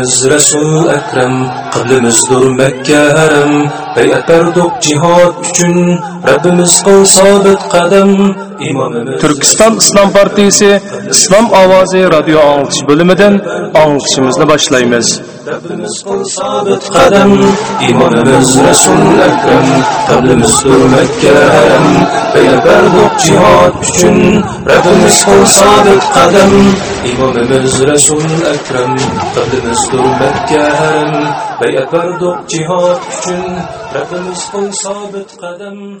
Biz Resul Ekrem, kıblimizdur Mekke harem. Beyat berdik cihat üçün, Rabbimiz kıl sabit kadem. Türkistan İslam Partisi İslam Ovozi radio anglitish bo'limidan anglitishimizni boshlaymiz. Rabbimiz kıl sabit kadem. İmamımız Resul Ekrem, kıblimizdur Mekke harem. Beyat berdik cihat üçün, Rabbimiz kıl sabit kadem. İmamımız Resul Ekrem, kıblimizdur Mekke harem. Beyat berdik cihat üçün, Rabbimiz kıl sabit kadem.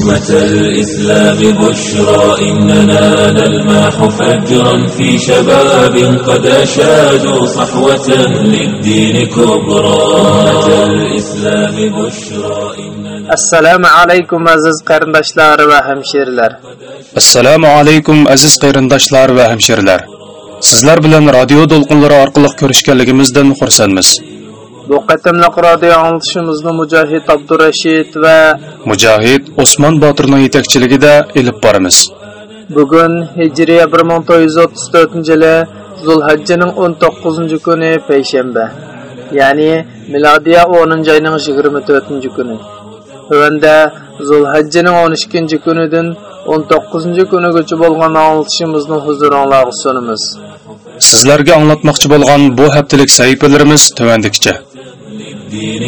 أمة الإسلام بشرى إننا نلمح فجرا في شباب قد أشادوا صحوة للدين كبرى أمة الإسلام بشرى إننا assalomu alaykum aziz qarindoshlar va hamshirlar assalomu alaykum aziz qarindoshlar va hamshirlar sizlar bilan radio to'lqinlari orqali ko'rishganligimizdan xursandmiz Bu qatimliq radio anglitishimizni mujohid abdurashid va mujohid osmon botirning yetakchiligida ilib boramiz bugun hijriya 1434 yili zulhajjining 19 kuni payshanba ya'ni milodiya 10 oyning 24 kuni Tövəndə Zulhəccenin 12-ci günüdün 19-cu günügücü bolğan anlatışımızın huzurunlarına sunumuz. sizlarga anglatmoqchi bo'lgan bu haftalik sahifalarimiz tovandikicha الدين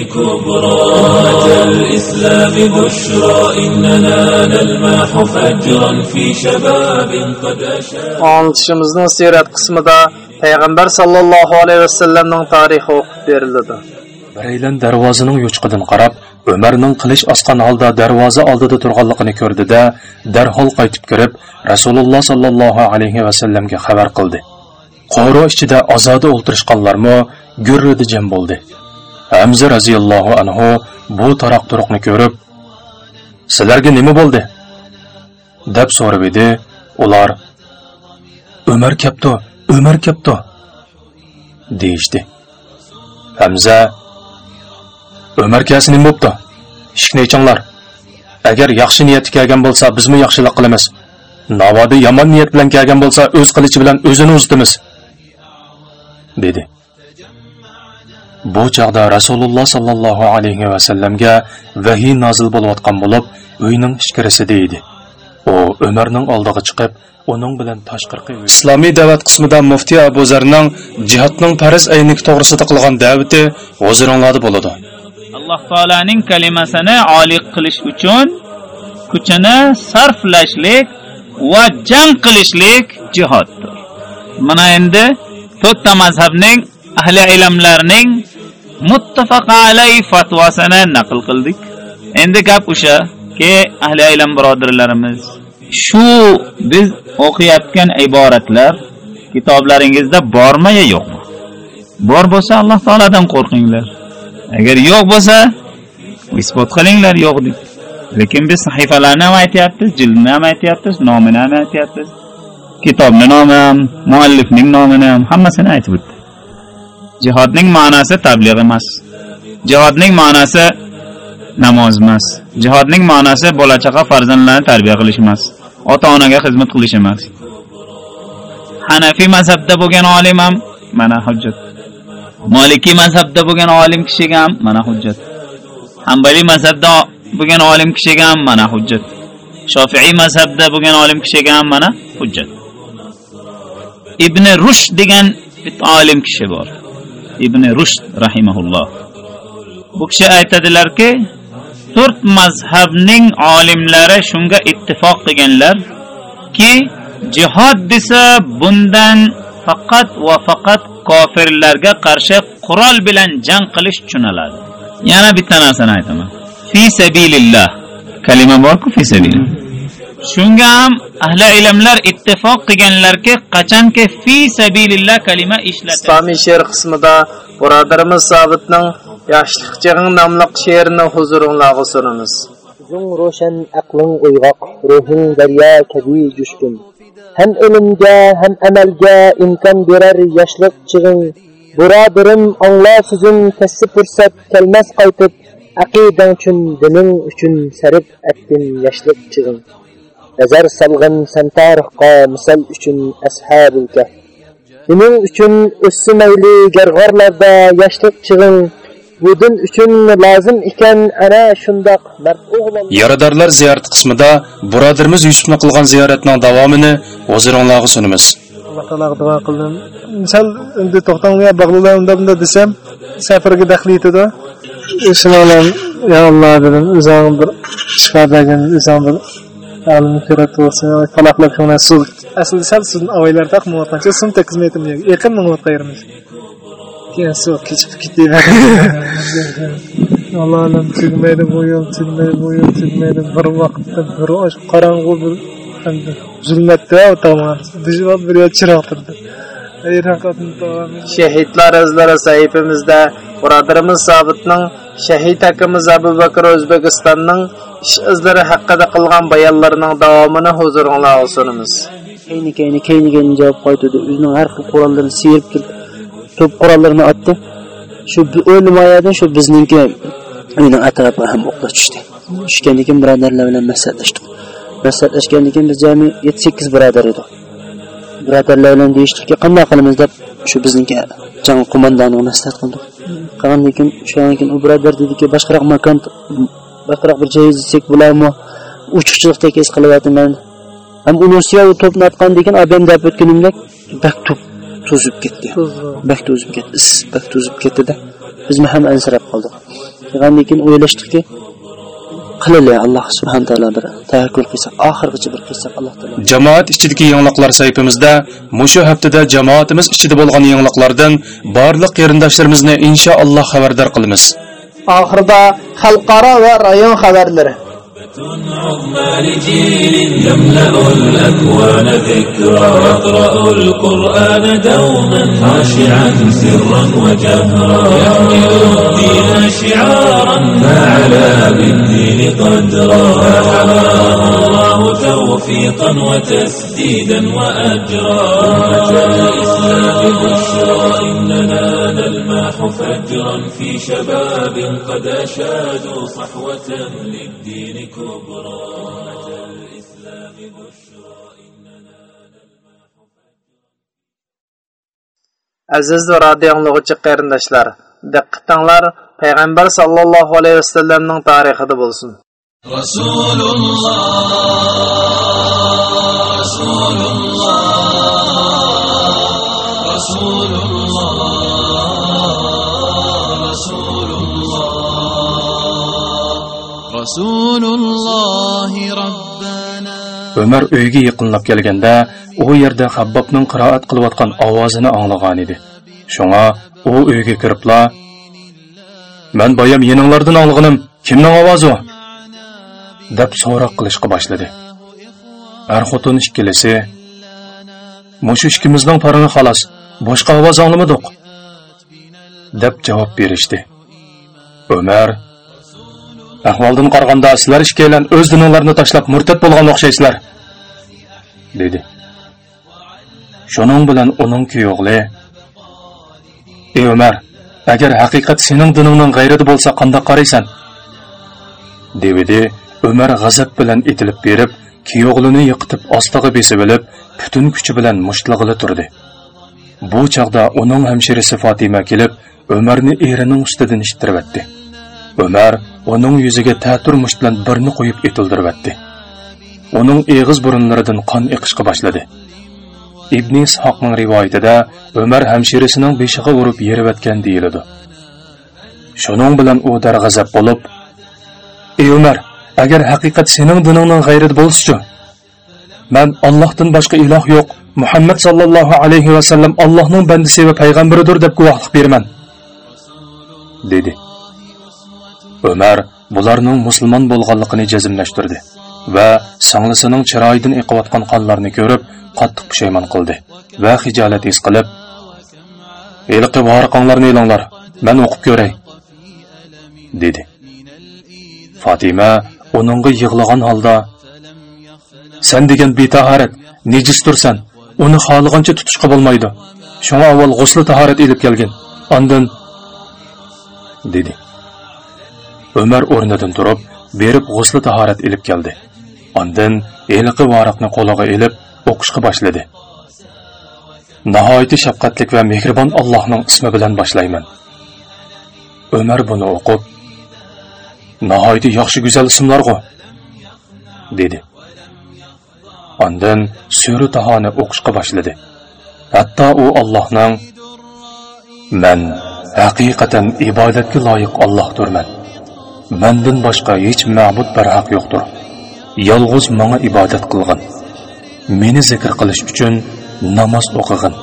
siyrat qismida payg'ambar sallallohu alayhi vasallamning tarixi في berildi قد أشاء Anlatışımızın siyaret qarab, umarning qilish osqan holda darvoza oldida turganligini ko'rdi-da, darhol qaytib kirib, rasululloh sollallohu alayhi vasallamga xabar qildi. Qoro ichida ozoda o'ltirishganlarmi gurridi jam bo'ldi. Hamza roziyallohu anhu bu taroq turuqni ko'rib sizlarga nima bo'ldi? deb so'rab edi. Ular umar kapto umar kapto deyishdi. Hamza umar kasi nima bo'pti ishni aychinglar agar yaxshi niyatda kelgan bo'lsa bizmi yaxshilik qilamiz. Navoda yomon niyat bilan kelgan bo'lsa o'z qilichi bilan o'zini uzitimiz dedi. Bu chog'da rasululloh sollallohu alayhi vasallamga vahiy nozil bo'layotgan bo'lib uyning ichkarisida edi u umarning oldiga chiqib uning bilan tashqarqi islomiy da'vat qismida muftiy abu zarning jihodning farz aynik to'g'risida qilgan da'vati huzuringlarda bo'ladi. Alloh taolaning kalimasini oliy qilish uchun kuchini sarflashlik va jang qilishlik jihoddir. Mana endi to'rtta mazhabning ahli ilmlarning muttafaq alay fatvosini naql qildik. Endi gap o'sha ki ahli ilm birodarlarimiz shu biz o'qiyotgan iboratlar kitoblaringizda bormi yo yo'qmi? Bor bo'lsa alloh taolodan qo'rqinglar. Agar yo'q bo'lsa isbot qilinglar yo'q deb. Lekin biz sahifalarni ham aytyapmiz jildni ham aytyapmiz nomini ham aytyapmiz. Kitobni nomi ham muallifning nomini ham hammasini aytib o'tdi jihodning ma'nosi tabliğ emas. Jihodning ma'nosi namoz emas. Jihodning ma'nosi bola chaqa farzandlarni tarbiya qilish emas. Ota onaga xizmat qilish emas. Hanafiy mazhabda bo'lgan olim ham mana hujjat. Molikiy mazhabda bo'lgan olim kishiga ham mana hujjat. Hambaliy mazhabda bo'lgan olim kishiga ham mana hujjat. Shofiiy mazhabda bo'lgan olim kishiga ham mana hujjat. Ibn rush degan bitta olim kishi bor. Ibn rush rahimahulloh. Bu kishi aytadilarki to'rt mazhabning olimlari shunga ittifoq qilganlarki jihod desa bundan faqat va faqat kofirlarga qarshi qurol bilan jang qilish tushuniladi. Yana bitta narsani aytaman. Fi sabilillah. Kalima borku fi sabilillah. Shunga ham ahli ilmlar ittifoq qilganlarki qachonki fi sabilillah kalima ishlatiladi islomiy she'r qismida birodarimiz sobitning yoshlik chig'ing nomli she'rini huzuringlarga sunamiz Yüzün roşan, aklın uygaq, ruhun derya kedi coşkun. Hem ölümge hem emelge imkan birer yaşlık çığın. Buradarım anla sözün kessi fırsat kelmez qaytıp. Aqiden üçün, dinin üçün serip ettin yaşlık çığın. Nazar salgın sen tarihqa misal üçün ashabul kehf. Dinin üçün össü meyli gergarlarda yaşlık çığın. Budun üçün lazım iken ana oğlan Yaradorlar ziyorat qismida birodarimiz Yusufni qilgan ziyoratning davomini huzuringizga sunamiz. alloh taologa duo qildim sal endi to'xtamga bunda desam safarga daxli yetadi shuni bilan yo alloh dedim o'zing bir shifo bergin o'zing bir olimni kerak bo'lsin aslida sal sizni avaylarda taqmayotgancha sumta xizmatimga yaqin mingyapti yerimiz keyin suv kechib ketdi alloh alam tugmaydi bu yo'l tugmaydi bu yo'l tugmaydi bir vaqtda bir osh qorong'u bir zulmatda tomon bir yo'l chiroq turdi shahidlar izlari sahifamizda birodarimiz sobitning shahid akamiz abu bakr o'zbekistonning ish izlari haqida qilgan bayonlarining davomini huzuringlarga sunamiz keyni keyni keyni keyni javob qaytdi o'zining har xil qurollarini siyirib turib to'p qurollarini otdi. Shu o'lmayadan shu bizniki uyning atrofiga ham o'qqa tushdi. Tushgandan keyin birodarlar bilan maslahatlashdik maslahatlashgandan keyin biz jami yetti sakkiz birodar edik. Birodarlar bilan deyishdikki qanday qilamiz? deb shu bizniki jang qo'mondoniga maslahat qildik qilgandan keyin o'shandan keyin u birodar dediki boshqaroq makon boshqaroq bir joy izlasak bo'ladimi? Uchuqchilikda his qilyapman. Ham unisiya u to'pni otgandan keyin abam deb o'tganimdek bak to'zib ketdi. Bak to'zib ketdi is bak to'zib ketdida. Biz ham ansirab qoldik. Qilgandan keyin o'ylashdikki qilaylik alloh subhana taolo bir tavakkul qilsak oxirigacha bir qilsak alloh taolo. Jamoat ichidagi yangiliklar saytimizda mushu haftada jamoatimiz ichida bo'lgan yangiliklardan barliq qarindoshlarimizni inshaalloh xabardor qilamiz. oxirida xalqaro va rayon xabarlari عظمى لجيل يملأ الأكوان ذكرى يقرأ القرآن دوما خاشعا سرا وجهرا. يحمل الدين شعارا فعلى بالدين قدرا. فحماه الله توفيقا وتسديدا وأجرا. أمة الإسلام بشرى إننا نلمح فجرا في شباب قد أشادوا صحوة للدين كبرى الإسلام بشرى aziz radio anglag'uchi qarindoshlar diqqatinglar payg'ambar sallallohu alayhi vasallamning tarixida bo'lsin رسول الله رسول Ömer uyga yaqinlab kelganda, u yerda Habbobning qiroat qilayotgan ovozini anglagan edi. Shunga u uyga kiribla man boyam yeninglardan olg'inim kimning ovozi deb so'roq qilishga boshladi er xotin ikkilisi mushu ikkimizning parini xolos boshqa ovoz anglamadik deb javob berishdi umar ahvoldan qaraganda sizlar ikkalan o'z dininglarni tashlab murtad bo'lgan o'xshaysizlar dedi shuning bilan uning kuyog'li ey umar agar haqiqat sening diningning g'ayrati bo'lsa qandoq qaraysan? devidi umar g'azab bilan etilib berib kuyog'lini yiqitib ostiga besib olib butun kuchi bilan mushtlag'ili turdi. Bu chog'da uning hamshirisi fotima kelib umarni erining ustidan ishtirvatdi umar uning yuziga ta'tur musht bilan birni qo'yib etildirvatdi uning eg'iz burunlaridan qon iqishga boshladi. Ibn ishoqning rivoyatida umar hamshirasining beshiga urib yerivatgan deyiladi. Shuning bilan u darg'azab olub, ey umar agar haqiqat sening diningning g'ayrati bo'lsichu man allohdan boshqa iloh yo'q muhammad sallallohu alayhi vasallam allohning bandisi va payg'ambaridir deb guvohlik beraman dedi. Ömer bularning musulmon bo'lganligini jazmlashtirdi va sanglisining chiroyidan eqiyotgan qonlarni ko'rib qattiq pushaymon qildi va hijolat his qilib eliqi voriqonglarni elinglar man o'qib ko'ray dedi. Fotima uningga yig'lagan holda sen degan betahorat nejis tursan uni xohlagancha tutishga bo'lmaydi shunga avval g'usli tahorat ilib kelgin ondan dedi. Umar o'rnidan turib berib g'usli tahorat ilib keldi. Ondan eliqi varaqni qo'liga ilib o'qishga boshladi. Nihoyatda shafqatlik va mehribon allohning ismi bilan boshlayman. Umar buni o'qib nihoyatda yaxshi go'zal ismlarg'u dedi. Ondan sura tahoni o'qishga boshladi. Hatto u allohning "Men haqiqatan ibodatga loyiq ollohdirman mandan boshqa hech ma'bud haqq yo'qdir. Yolg'iz mənə ibodat qılğın. Məni zikr qilish uchun namoz o'qig'in.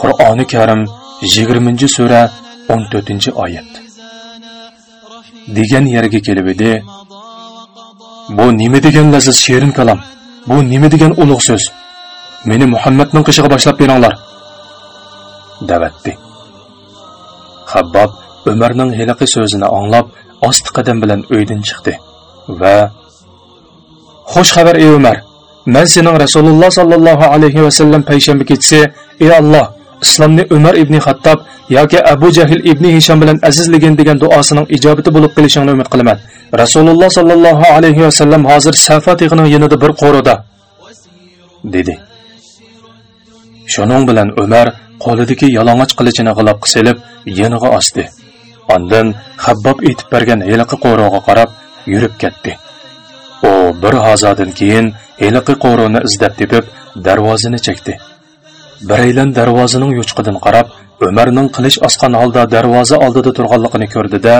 Qur'oni karim 20 sura 14 oyat. Degan yerga kelib edi. Bu nima degan laziz sherin kalam? bu nima degan ulug' so'z? Meni muhammadning qishig'i boshlab beringlar davatdi. Habbob umarning hiliqi so'zini anglab osti qadam bilan uydan chiqdi va xush xabar ey umar man sening rasululloh sallallohu alayhi vasallam payshanba kechasi ey alloh islomni umar ibn xattob yoki abu jahl ibn hisham bilan azizligin degan duosining ijobati bo'lib qolishingni umid qilaman. Rasululloh sallallohu alayhi vasallam hozir safa tig'ining yonida bir qo'rida dedi. Shuning bilan umar qo'lidagi yalang'och qilichini g'ilobga selib yeniga osdi. Ondan xabbob etib bergan heliqi qo'rog'iga qarab yurib ketdi. U bir hozadan keyin heliqi qo'roni izlab tepib darvozani chekdi. Biraylan darvozaning yuchqidan qarab umarning qilish osqan holda darvoza oldida turganligini ko'rdida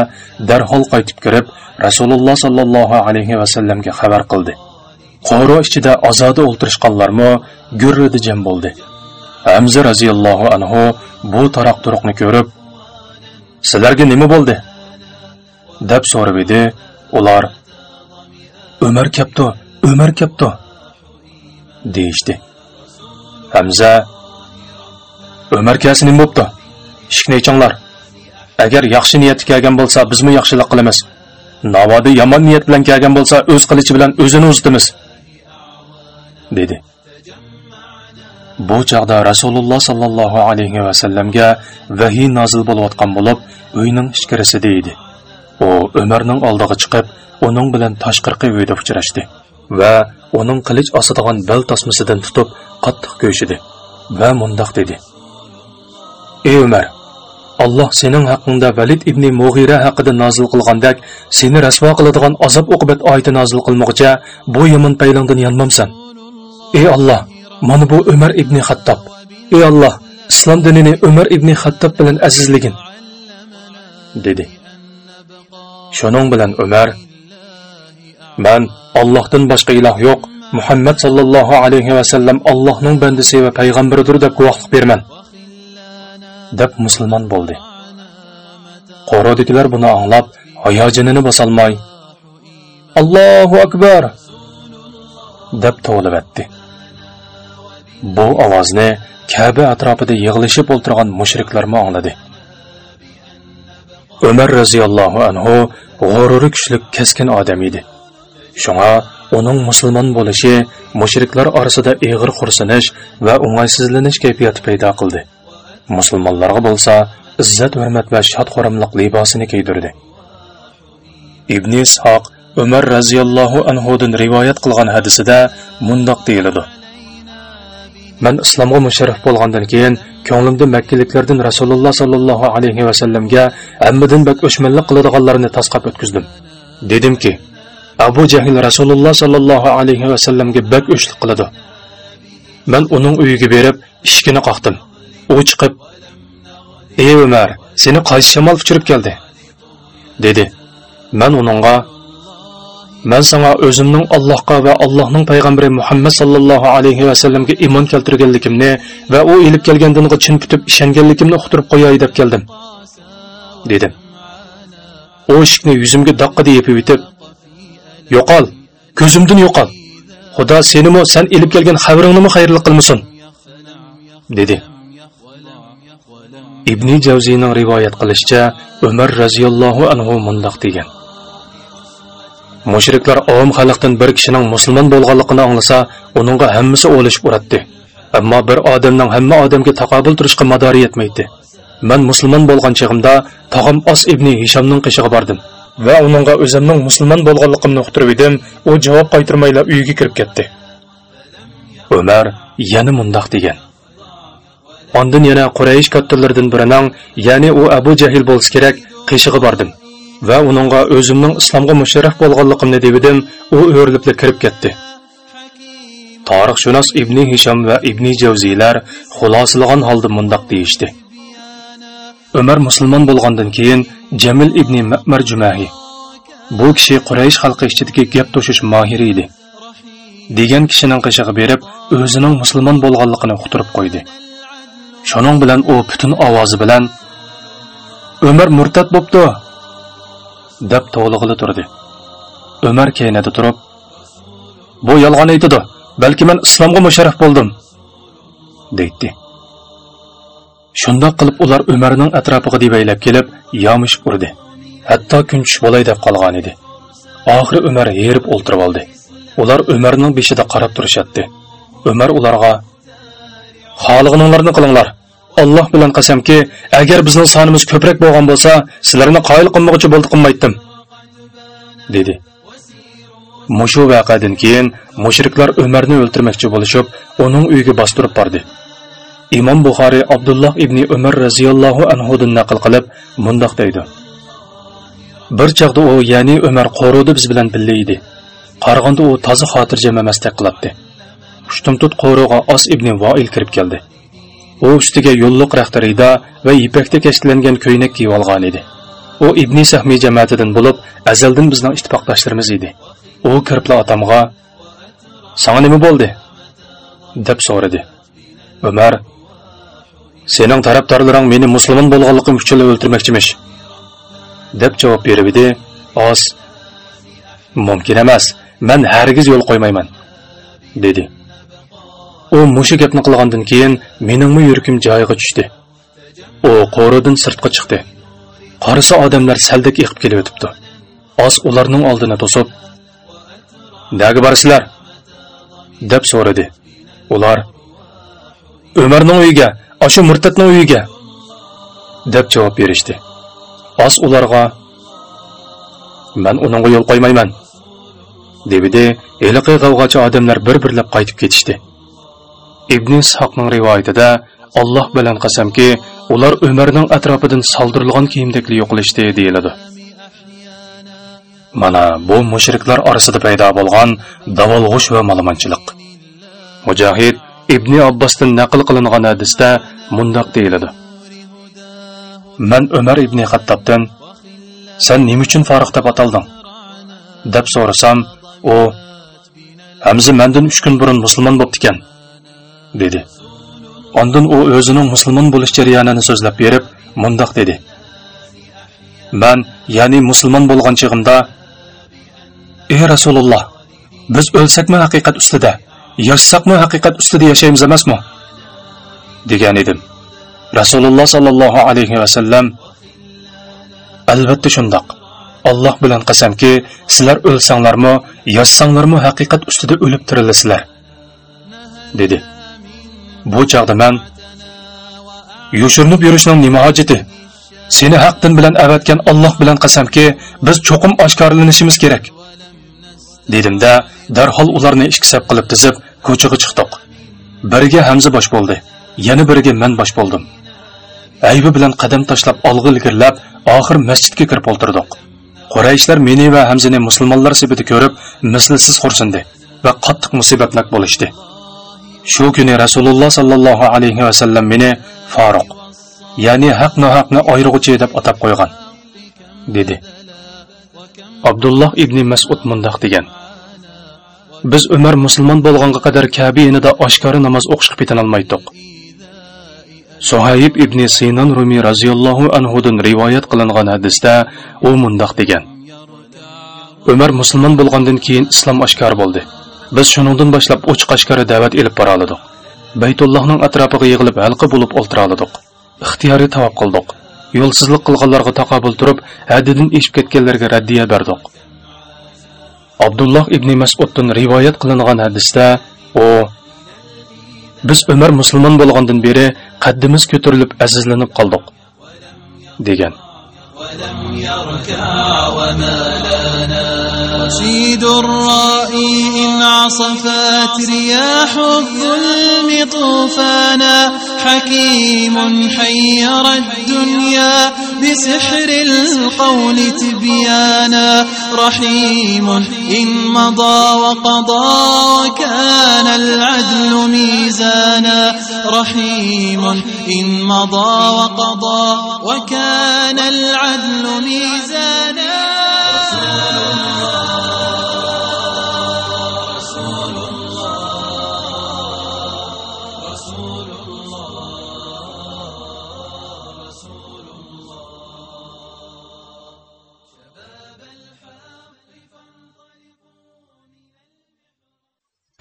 darhol qaytib kirib rasululloh sollallohu alayhi va sallamga xabar qildi. Qo'ro ichida ozoda o'ltirishganlarmi gurridi jam bo'ldi. Hamza roziyallohu anhu bu taroq turuqni ko'rib sizlarga nima bo'ldi? Deb so'rab edi ular. Umar kapto umar kapto deyishdi. Hamza umar kasi nima bo'pti? Eshikni aychinglar agar yaxshi niyatga kelgan bo'lsa bizmi yaxshilik qilamiz? Navoda yomon niyat bilan kelgan bo'lsa o'z qilichi bilan o'zini uzitimiz dedi. Bu chog'da rasululloh sollallohu alayhi vasallamga vahiy nozil bo'layotgan bo'lib uyning ichkarisida edi u umarning oldiga chiqib uning bilan tashqirqi uyda uchrashdi va uning qilich osadigan bel tasmasidan tutib qattiq ko'yishidi va mundoq dedi. Ey umar alloh sening haqingda valid ibn mug'ira haqida nozil qilgandek seni rasvo qiladigan azob uqubat oyati nozil qilmoqcha bu yomon paylangdan yonmamsan. Ey alloh mana bu umar ibn xattob ey alloh islom dinini umar ibn xattob bilan azizligin. Dedi. Shuning bilan umar man allohdan boshqa iloh yo'q. Muhammad sallallohu alayhi vasallam allohning bandisi va payg'ambaridir deb guvohlik berman. deb musulmon bo'ldi. Qo'rodikilar buni anglab hayojanini bosolmay allohu akbar! deb tovlibatdi bu ovozni kaba atrofida yig'ilishib o'tirgan mushriklarmi angladi? Umar roziyallohu anhu g'ururi kuchli keskin odam edi. Shunga uning musulmon bo'lishi mushriklar orasida ig'ir xursinish va o'ng'aysizlanish kayfiyati paydo qildi. Musulmonlarga bo'lsa izzat hurmat va shod xuramliq libosini kiydirdi. Ibn ishoq umar roziyallohu anhudan rivoyat qilgan hadisida mundoq deyiladi. Man islomga musharraf bo'lgandan keyin ko'nglimda makkaliklardan rasululloh sollallohu alayhi vasallamga hammadan bak o'chmanlik qiladiganlarni tasqab o'tkazdim. Dedimki abu jahl rasululloh sollallohu alayhi vasallamga bak o'chlik qiladi. Man uning uyiga berib eshigini qoqdim. U chiqib ey umar seni qaysi shamol uchirib keldi? dedi. Man uningga man Аллахның o'zimning allohga va allohning payg'ambari muhammad sallallohu alayhi vasallamga iymon keltirganligimni va u ilib пүтіп chin ұқтырып ishonganligimni uqtirib келдім. deb keldim dedim u eshikni дейіп өйтіп, «Йоқал, көзімдің йоқал. ko'zimdan сені xudo сән sen келген kelgan xabaringni қайырлық qilmasin dedi ibn javziyning rivoyat қылышча, umar разияллаху anhu мұндақ degan mushriklar ovom xalqdan bir kishining musulmon bo'lganligini anglasa uningga hammasi o'lishib uratdi. Ammo bir odamning hamma odamga taqobil turishga madori yetmaydi. Man musulmon bo'lgan chig'imda tog'am os ibn hishomning qishig'i bordim va uningga o'zimning musulmon bo'lganligimni uqtirib edim. U javob qaytirmaylar uyiga kirib ketdi. Umar yana mundoq degan. Ondan yana Quraysh kattalaridan birining, ya'ni u Abu Jahl bo'lsa kerak, qishig'i bordim. Va uningga o'zimning islomga musharraf bo'lganligimni devidim, u o'rilibli kirib ketdi. Tarixshunos Ibn Hisham va Ibn Javziylar xulosilag'an holda mundoq deyishdi. Umar musulmon bo'lgandan keyin Jamil ibn Ma'mar Jumahi bu kishi Quraysh xalqi ichidagi gap to'shish mohiri edi. degan kishining qishig'i berib, o'zining musulmon bo'lganligini uqtirib qo'ydi. shuning bilan u butun ovozi bilan Umar murtad bo'pti deb to'lig'ili turdi. Umar keynida turib, bu yolg'on aytadi. Balki men islomga musharraf bo'ldim, deydi. Shundoq qilib ular Umarning atrofiga devaylab kelib, yomish urdi. Hatto kunchish bo'lay deb qolgan edi. Oxiri Umar yerib o'ltirib oldi. Ular Umarning beshida qarab turishatdi. Umar ularga xolig'ininglarni qilinglar alloh bilan qasamki agar bizning sonimiz ko'proq bo'lgan bo'lsa sizlarni qoyil qilmoqchi bo'ldi qilmaydim dedi. Mushu vaqadan keyin mushriklar umarni o'ltirmoqchi bo'lishib uning uyiga bostirib bordi. Imom buxoriy abdulloh ibn umar roziyallohu anhudan naql qilib mundoq deydi. Bir chog'da u ya'ni umar qo'ruvdi biz bilan birga edi. Qarg'onda u toza xotirjam emasdek qilibdi Ushtumtut qo'rug'iga Os ibn Voil kirib keldi. U ustiga yo'lliq raxtarida va ipakda kashlangan ko'ynak kiyib olgan edi. U Ibn Sahmi jamoatidan bo'lib, azaldan bizning ittifoqdoshlarimiz edi. U kiribla otamga "Sanga nima bo'ldi?" deb so'radi. Umar "Sening tarafdorlaring meni musulmon bo'lganligim uchun o'ltirmoqchimish" deb javob berib edi. Os "Mumkin emas. Men hargiz yo'l qo'ymayman" dedi. U mushu gapni qilgandan keyin meningmi yurkim joyiga tushdi. U qo'ridan sirtqa chiqdi. Qarasa odamlar saldak iqib kelib o'tibdi oz ularning oldini to'sib naga borsizlar deb so'radi. Ular umarning uyiga ashu murtadning uyiga deb javob berishdi. Oz ularga man uningga yo'l qo'ymayman debidi. Heliqi g'avg'achi odamlar bir birlab qaytib ketishdi. Ibn ishoqning rivoyatida alloh bilan qasamki ular umarning atrofidan soldirilgan kiyimdakli yo'qilishdi deyiladi. Mana bu mushriklar orasida paydo bo'lgan davolg'ush va malamonchilik mujohid ibn abbosdan naql qilingan hadisda mundoq deyiladi. Man umar ibn xattobdan san nima uchun forig' deb atalding deb so'rasam u hamza mandan uch kun burun musulmon bo'ptikan dedi Ondan u o'zining musulmon bo'lish jarayonini so'zlab berib, mundoq dedi: Men, ya'ni musulmon bo'lgan chig'imda, ey Rasululloh, biz o'lsakmi haqiqat ustida, yashsakmi haqiqat ustida yashaymiz emasmi?" degan edim. Rasululloh sallallohu alayhi va sallam albatta shundoq. Alloh bilan qasamki, sizlar o'lsanglarmi, yashsanglarmi haqiqat ustida o'lib tirilasizlar. dedi. Bu chaqda men yushirinib yurishning nima hojati? Seni haqdan bilan avatgan Alloh bilan qasamki, biz cho'qim oshkorlanishimiz kerak. Dedimda, darhol ularni ikki saf qilib tizib, ko'chaga chiqdik. Biriga Hamza bosh bo'ldi, yana biriga men bosh bo'ldim. Aybi bilan qadam tashlab olg'i ilgirlab, oxir masjidga kirib o'ltirdik. Qurayshlar meni va Hamzani musulmonlar sibida ko'rib, mislsiz xursindi va qattiq musibatnak bo'lishdi. Shu kuni Rasululloh sallallohu alayhi va sallam meni Faruq, ya'ni haq nohaqni ayrig'uchi deb atab qo'ygan, dedi. Abdulloh ibn Mas'ud mundoq degan. Biz Umar musulmon bo'lganga qadar kabi inida oshkora namoz o'qishga petinolmaydik. Suhayb ibn Sinan Rumi roziyallohu anhudan rivoyat qilingan hadisda u mundoq degan. Umar musulmon bo'lgandan keyin islom oshkor bo'ldi. Biz shuningdan boshlab ochiq oshkora da'vat elib bora oldik. Baytullohning atrofiga yig'ilib halqa bo'lib o'ltira oldik. Ixtiyoriy tavob qildik. Yo'lsizlik qilganlarga taqobil turib, haddidan eshib ketganlarga raddiya berdik. Abdulloh ibn Mas'uddan rivoyat qilingan hadisda u biz Umar musulmon bo'lgandan beri qaddimiz ko'tarilib azizlanib qoldik degan. رشيد الرائي إن عصفت رياح الظلم طوفانا حكيم حير الدنيا بسحر القول تبيانا رحيم إن مضى وقضى وكان العدل ميزانا رحيم إن مضى وقضى وكان العدل ميزانا.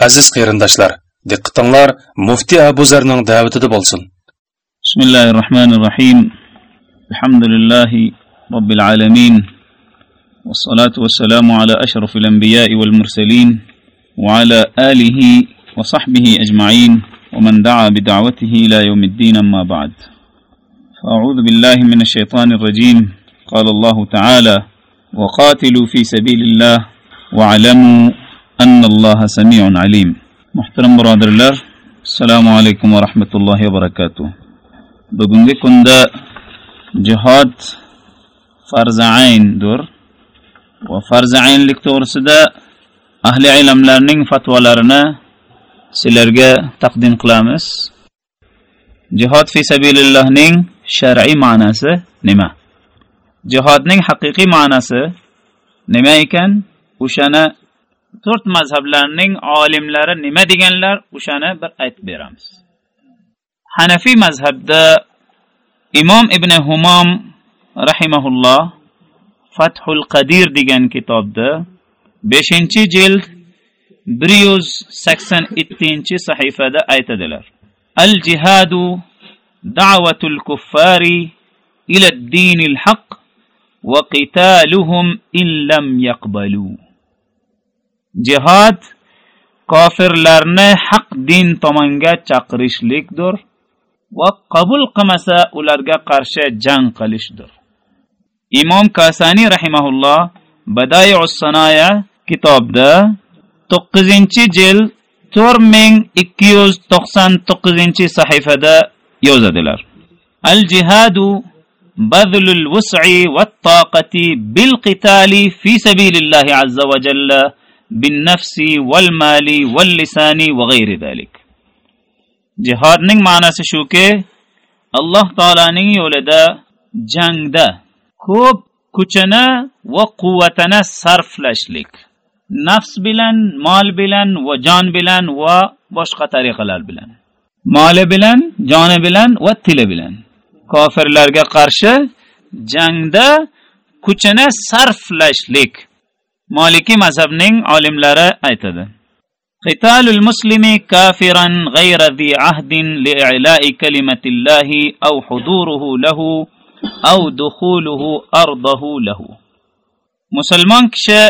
Aziz qarindoshlar, diqqatinglar mufti Abu Zarning da'vatida bo'lsin. Bismillahir Rahmanir Rahim. Alhamdulillahi Robbil alamin. والصلاة والسلام على أشرف الأنبياء والمرسلين وعلى آله وصحبه أجمعين ومن دعا بدعوته إلى يوم الدين أما بعد فأعوذ بالله من الشيطان الرجيم قال الله تعالى وقاتلوا في سبيل الله واعلموا annalloha samiun alim. Muhtaram birodarlar assalomu alaykum va rahmatullohi va barakatuh. Bugungi kunda jihod farzayndir va farzaynlik to'g'risida ahli ilmlarning fatvolarini sizlarga taqdim qilamiz. Jihod fi sabilillohning shar'iy ma'nosi nima? Jihodning haqiqiy ma'nosi nima ekan? O'shani to'rt mazhablarning olimlari nima deganlar o'shani bir aytib beramiz. Hanafiy mazhabda imom ibn humom rahimahulloh fathul qadir degan kitobda beshinchi jild bir yuz sakson ikkinchi sahifada aytadilar. Al jihadu da'vatul kuffari ila dinil haq va qitaluhum in lam yaqbalu. jihad kofirlarni haq din tomonga chaqirishlikdir va qabul qilmasa ularga qarshi jang qilishdir imom kasani rahimahulloh badaius sanoya kitobda to'qqizinchi jild to'rt ming ikki yuz to'qson to'qqizinchi sahifada yozadilar al jihadu بذل الوسع والطاقة بالقتال في سبيل الله عز وجل بالنفس والمال واللسان وغير ذلك jihodning ma'nosi shuki alloh taolaning yo'lida jangda ko'p kuchini va quvvatini sarflashlik nafs bilan mol bilan va jon bilan va boshqa tariqalar bilan moli bilan joni bilan va tili bilan kofirlarga qarshi jangda kuchini sarflashlik Maliki mazhabning olimlari aytadi. Qitalul muslimi kafiran ghayra dhi ahdin li'ila'i kalimatillahi aw huduruhu lahu aw dukhuluhu ardahu lahu. Musulmon kishi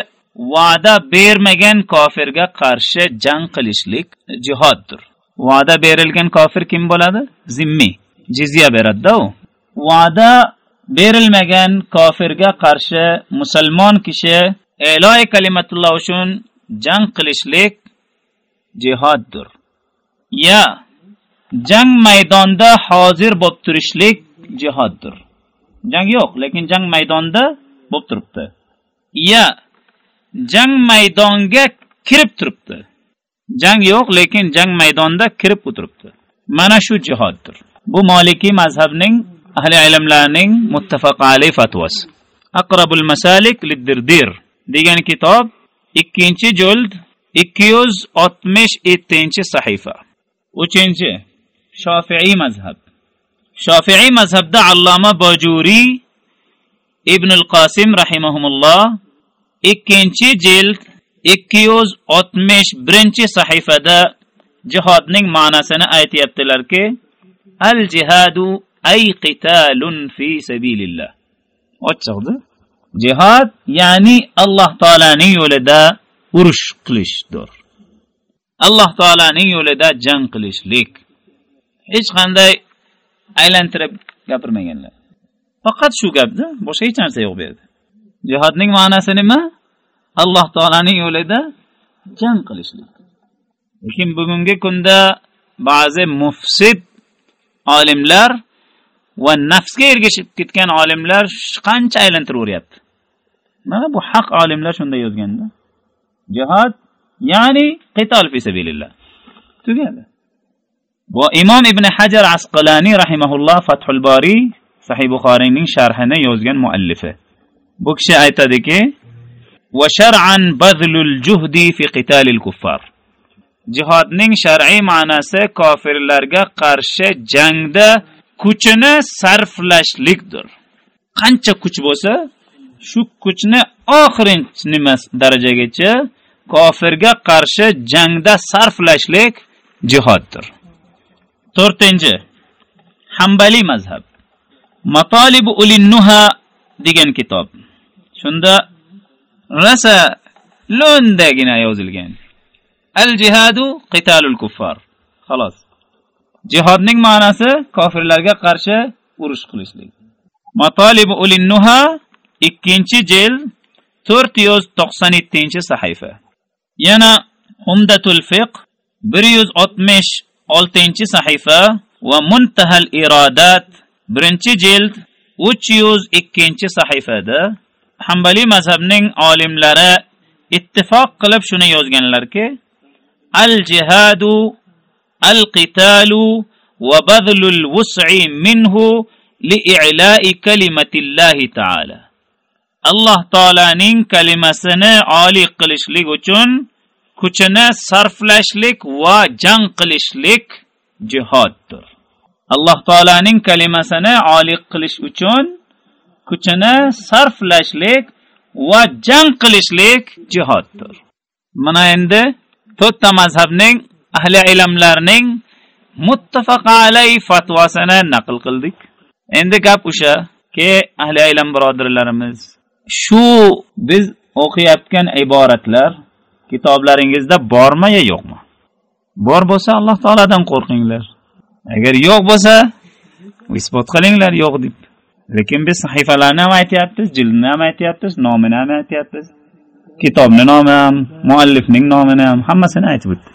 va'da bermagan kofirga qarshi jang qilishlik jihoddir. Va'da berilgan kofir kim bo'ladi? Zimmi. Jizya beradi-da u. Va'da berilmagan kofirga qarshi musulmon kishi e'loi kalimatulloh uchun jang qilishlik jihoddir. Ya jang maydonida hozir bo'lib turishlik jihoddir. Jang yo'q lekin jang maydonida bo'lib turibdi. Ya jang maydonga kirib turibdi. Jang yo'q lekin jang maydonda kirib o'tiribdi. Mana shu jihoddir. Bu molikiy mazhabning ahli ilmlarning muttafaq alayh fatvosi aqrabul masalik liddirdir. Degan kitob ikkinchi jild ikki yuz oltmish yettinchi sahifa. Uchinchi shofiiy mazhab. Shofiiy mazhabda alloma bojuriy ibn qosim rahimahumulloh ikkinchi jild ikki yuz oltmish birinchi sahifada jihodning ma'nosini aytyaptilarki al jihadu ay qitalun fi sabilillah. Ochiqdi Jihad ya'ni alloh taolaning yo'lida urush qilishdir. Alloh taolaning yo'lida jang qilishlik. Hech qanday aylantirib gapirmaganlar. Faqat shu gapda boshqa hech narsa yo'q bu yerda. Jihodning ma'nosi nima? Alloh taolaning yo'lida jang qilishlik. Lekin bugungi kunda ba'zi mufsid olimlar va nafsga ergashib ketgan olimlar qancha aylantiraveryapti mana bu haq olimlar shunday yozganda. Jihod ya'ni qital fi sabilillah. Tugadi. Va imom ibn hajar asqalaniy rahimahulloh fathul boriy sahih buxoriyning sharhini yozgan muallifi. Bu kishi aytadiki va shar'an bazlul juhdi fi qitalil kuffar. Jihodning shar'iy ma'nosi kofirlarga qarshi jangda kuchini sarflashlikdir. Qancha kuch bo'lsa shu kuchni oxirinchi darajagacha kofirga qarshi jangda sarflashlik jihoddir. To'rtinchi hambaliy mazhab. Matolibu ulinnuha degan kitob. Shunda rosa lo'ndagina yozilgan. Al jihadu qitalul kuffar. Xolos. Jihodning ma'nosi kofirlarga qarshi urush qilishlik. Matolibu ulinnuha ikkinchi jild to'rt yuz to'qson yettinchi sahifa yana umdatul fiq bir yuz oltmish oltinchi sahifa va muntahal irodat birinchi jild uch yuz ikkinchi sahifada hambaliy mazhabning olimlari ittifoq qilib shuni yozganlarki al jihadu al qitalu va badlul wus'i minhu li'ila'i kalimatillahi ta'ala alloh taolaning kalimasini oliy qilishlik uchun kuchini sarflashlik va jang qilishlik jihoddir. Alloh taolaning kalimasini oliy qilish uchun kuchini sarflashlik va jang qilishlik jihoddir. Mana endi to'rtta mazhabning ahli ilmlarning muttafaq alay fatvosini naql qildik. Endi gap o'sha ke ahli ilm birodarlarimiz shu biz o'qiyotgan iboratlar kitoblaringizda bormi yo yo'qmi? Bor bo'lsa alloh taolodan qo'rqinglar. Agar yo'q bo'lsa isbot qilinglar yo'q deb. Lekin biz sahifalarni ham aytyapmiz jildni ham aytyapmiz nomini ham aytyapmiz. Kitobni nomi ham muallifning nomini ham hammasini aytib o'tdi.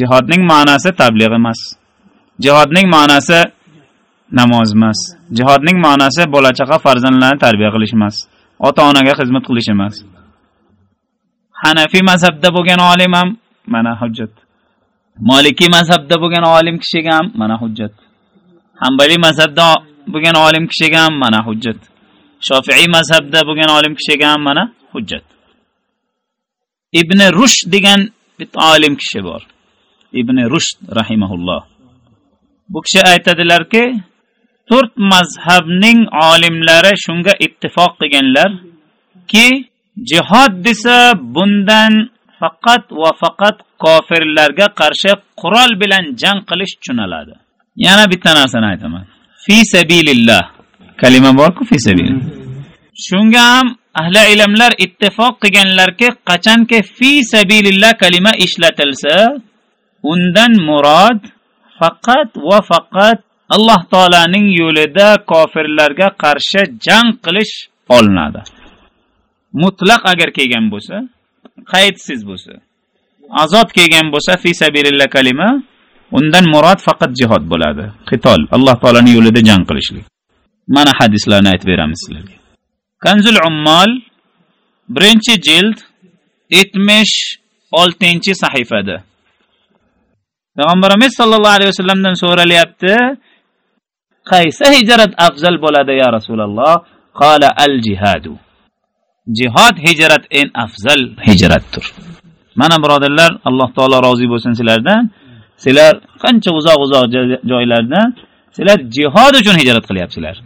Jihodning ma'nosi tabliğ emas. Jihodning ma'nosi namoz emas. Jihodning ma'nosi bola chaqa farzandlarni tarbiya qilish emas. Ota onaga xizmat qilish emas. Hanafiy mazhabda bo'lgan olim ham mana hujjat. Molikiy mazhabda bo'lgan olim kishiga ham mana hujjat. Hambaliy mazhabda bo'lgan olim kishiga ham mana hujjat. Shofiiy mazhabda bo'lgan olim kishiga ham mana hujjat. Ibn rush degan bitta olim kishi bor. Ibn rushd rahimahulloh. Bu kishi aytadilarki to'rt mazhabning olimlari shunga ittifoq qilganlarki jihod desa bundan faqat va faqat kofirlarga qarshi qurol bilan jang qilish tushuniladi. Yana bitta narsani aytaman. Fi sabilillah. Kalima borku fi sabil shunga ham ahli ilmlar ittifoq qilganlarki qachonki fi sabilillah kalima ishlatilsa undan murod faqat va faqat alloh taolaning yo'lida kofirlarga qarshi jang qilish olinadi. Mutlaq agar kelgan bo'lsa qaydsiz bo'lsa azob kelgan bo'lsa fi sabilillah kalima undan murod faqat jihod bo'ladi. Qitol alloh taolaning yo'lida jang qilishlik. Mana hadislarni aytib beramiz sizlarga. Kanzul ummol birinchi jild yetmish oltinchi sahifada. Payg'ambarimiz sollallohu alayhi vasallamdan so'ralyapti qaysi hijrat afzal bo'ladi ya rasululloh? Qala al jihadu jihod hijrat eng afzal hijratdir mana birodarlar alloh taolo rozi bo'lsin sizlardan. Sizlar qancha uzoq uzoq joylardan sizlar jihod uchun hijrat qilyapsizlar.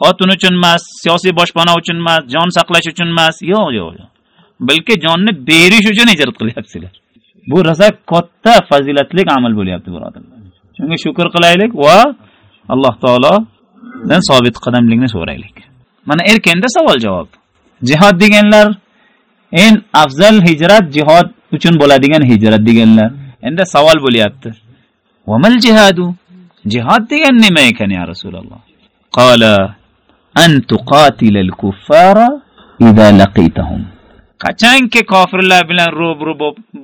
Xotin uchun emas siyosiy boshpana uchun emas jon saqlash uchun emas. Yo'q yo'q yo'q. Balki jonni berish uchun hijrat qilyapsizlar. Bu rosa katta fazilatli amal bo'lyapti birodarlar. Shunga shukur qilaylik va alloh taolodan sobit qadamlikni so'raylik mana erkanda savol javob jihod deganlar eng afzal hijrat jihod uchun bo'ladigan hijrat deganlar endi savol bo'lyapti vamal jihadu jihod degan nima ekan ya rasululloh qala an tuqatila al kuffara idza laqitahum qachonki kofirlar bilan ro'bru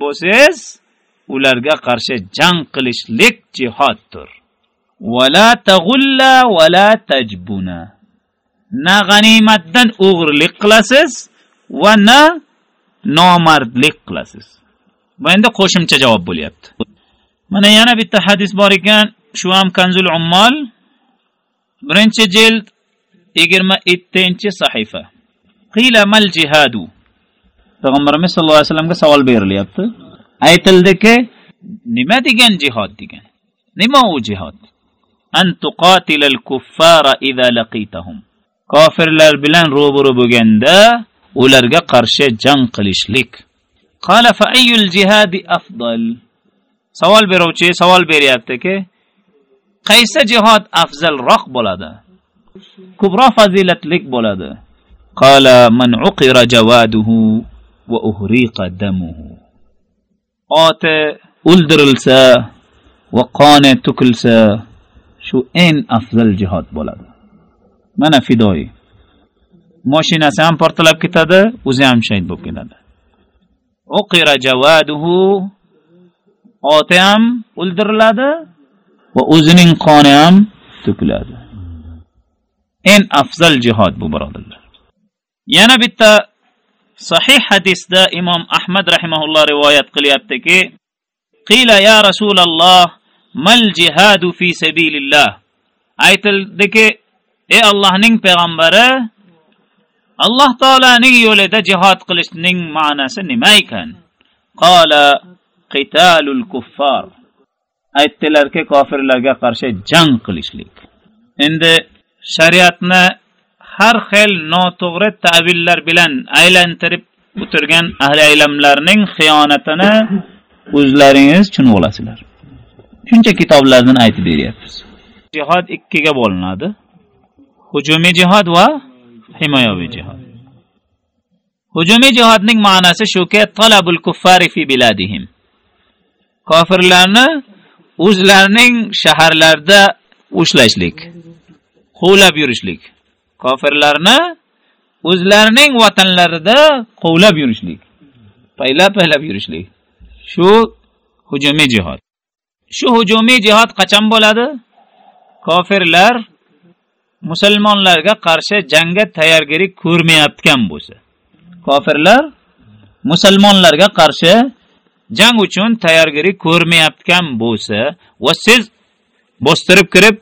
bo'lsangiz ularga qarshi jang qilishlik jihoddir ولا تغلا ولا تجبنا na g'animatdan o'g'irlik qilasiz va na nomardlik qilasiz bu endi qo'shimcha javob bo'lyapti. Mana yana bitta hadis bor ekan. Shu ham kanzul ummol birinchi jild yigirma yettinchi sahifa. Qila mal jihadu. Payg'ambarimiz sallallohu alayhi vasallamga savol berilyapti. Aytildiki nima degan jihod degan? Nima u jihod أن تقاتل الكفار إذا لقيتهم. كافر كافرلر بلان روبرو بوغندا ولرغا قرش جن قلشلك قال فأي الجهاد أفضل؟ سوال بروچه سوال برياتك قيس جهاد أفضل رخ بولادا كبرا فضيلت لك بولادا قال من عقر جواده وأهريق دمه. آت أولدرلسا وقانة تكلسا. Shu eng afzal jihod bo'ladi. Mana fidoyi. Mashinasi ham portlab ketadi o'zi ham shahid bo'lib ketadi. Uqira javaduhu oti ham o'ldiriladi va o'zining qoni ham to'kiladi. Eng afzal jihod bu birodarlar. Yana bitta sahih hadisda imom ahmad rahimaulloh rivoyat qilyaptiki qila ya rasululloh mal jihadu fi sabilillah. Aytildiki ey allohning payg'ambari alloh taolaning yo'lida jihod qilishning ma'nosi nima ekan? Qola qitalul kuffar. Aytdilarki kofirlarga qarshi jang qilishlik. Endi shariatni har xil noto'g'ri tavillar bilan aylantirib o'tirgan ahli ilmlarning xiyonatini o'zlaringiz tushunib olasizlar. Shuncha kitoblardan aytib beryapmiz jihod ikkiga bo'linadi. Hujumiy jihod va himoyaviy jihod hujumiy jihodning ma'nosi shuki talabul kuffari fi biladihim. Kofirlarni o'zlarining shaharlarida ushlashlik quvlab yurishlik. Kofirlarni o'zlarining vatanlarida quvlab yurishlik paylab paylab yurishlik. Shu hujumiy jihod shu hujumiy jihod qachon bo'ladi? Kofirlar musulmonlarga qarshi jangga tayyorgarlik ko'rmayotgan bo'lsa. Kofirlar musulmonlarga qarshi jang uchun tayyorgarlik ko'rmayotgan bo'lsa va siz bostirib kirib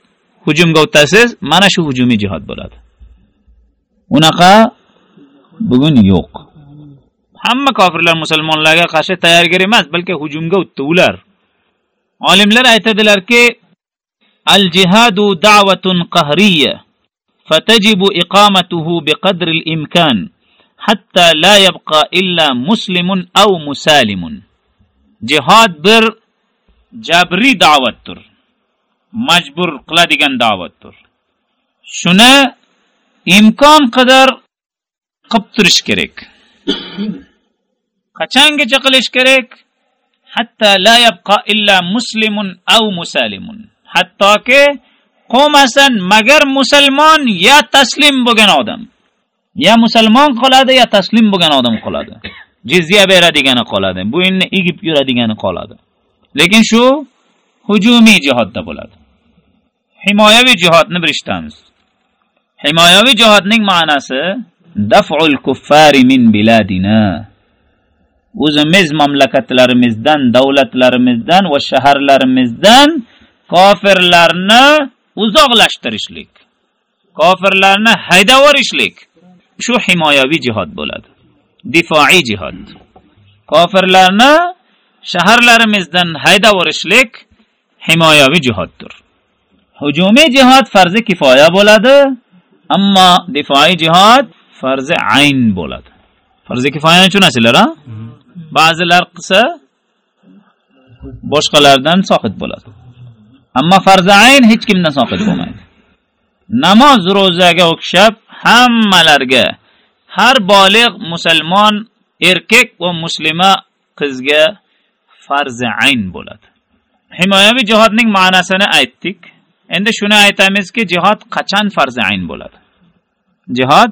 hujumga o'tasiz mana shu hujumiy jihod bo'ladi. Unaqa bugun yo'q. Hamma kofirlar musulmonlarga qarshi tayyorgar emas balki hujumga o'tdi ular. olimlar aytadilarki الجهاد دعوة قهرية فتجب إقامته بقدر الإمكان حتى لا يبقى إلا مسلم أو مسالم جهاد بر جبري دعوتdir majbur qiladigan da'vatdir shuni imkon qadar qilib turish kerak qachongacha qilish kerak hatta la yabqa illa muslimun aw musalimun. Hattoki qolmasin magar musulmon ya taslim bo'lgan odam. Ya musulmon qoladi ya taslim bo'lgan odam qoladi. Jizya beradigani qoladi bo'yinni egib yuradigani qoladi. Lekin shu hujumiy jihodda bo'ladi. Himoyaviy jihodni bilishamiz himoyaviy jihodning ma'nosi daf'ul kuffari min biladina. O'zimiz mamlakatlarimizdan davlatlarimizdan va shaharlarimizdan kofirlarni uzoqlashtirishlik kofirlarni haydab yuborishlik shu himoyaviy jihod bo'ladi difoiy jihod kofirlarni shaharlarimizdan haydab yuborishlik himoyaviy jihoddir hujumiy jihod farzi kifoya bo'ladi ammo difoiy jihod farzi ayn bo'ladi. Farzi kifoyani tushunasizlar a ba'zilar qilsa boshqalardan soqit bo'ladi. Ammo farzi ayn hech kimdan soqit bo'lmaydi. Namoz ro'zaga o'xshab hammalarga har bolig' musulmon erkak va muslima qizga farzi ayn bo'ladi. Himoyaviy jihodning ma'nosini aytdik. Endi shuni aytamizki jihod qachon farzi ayn bo'ladi? Jihod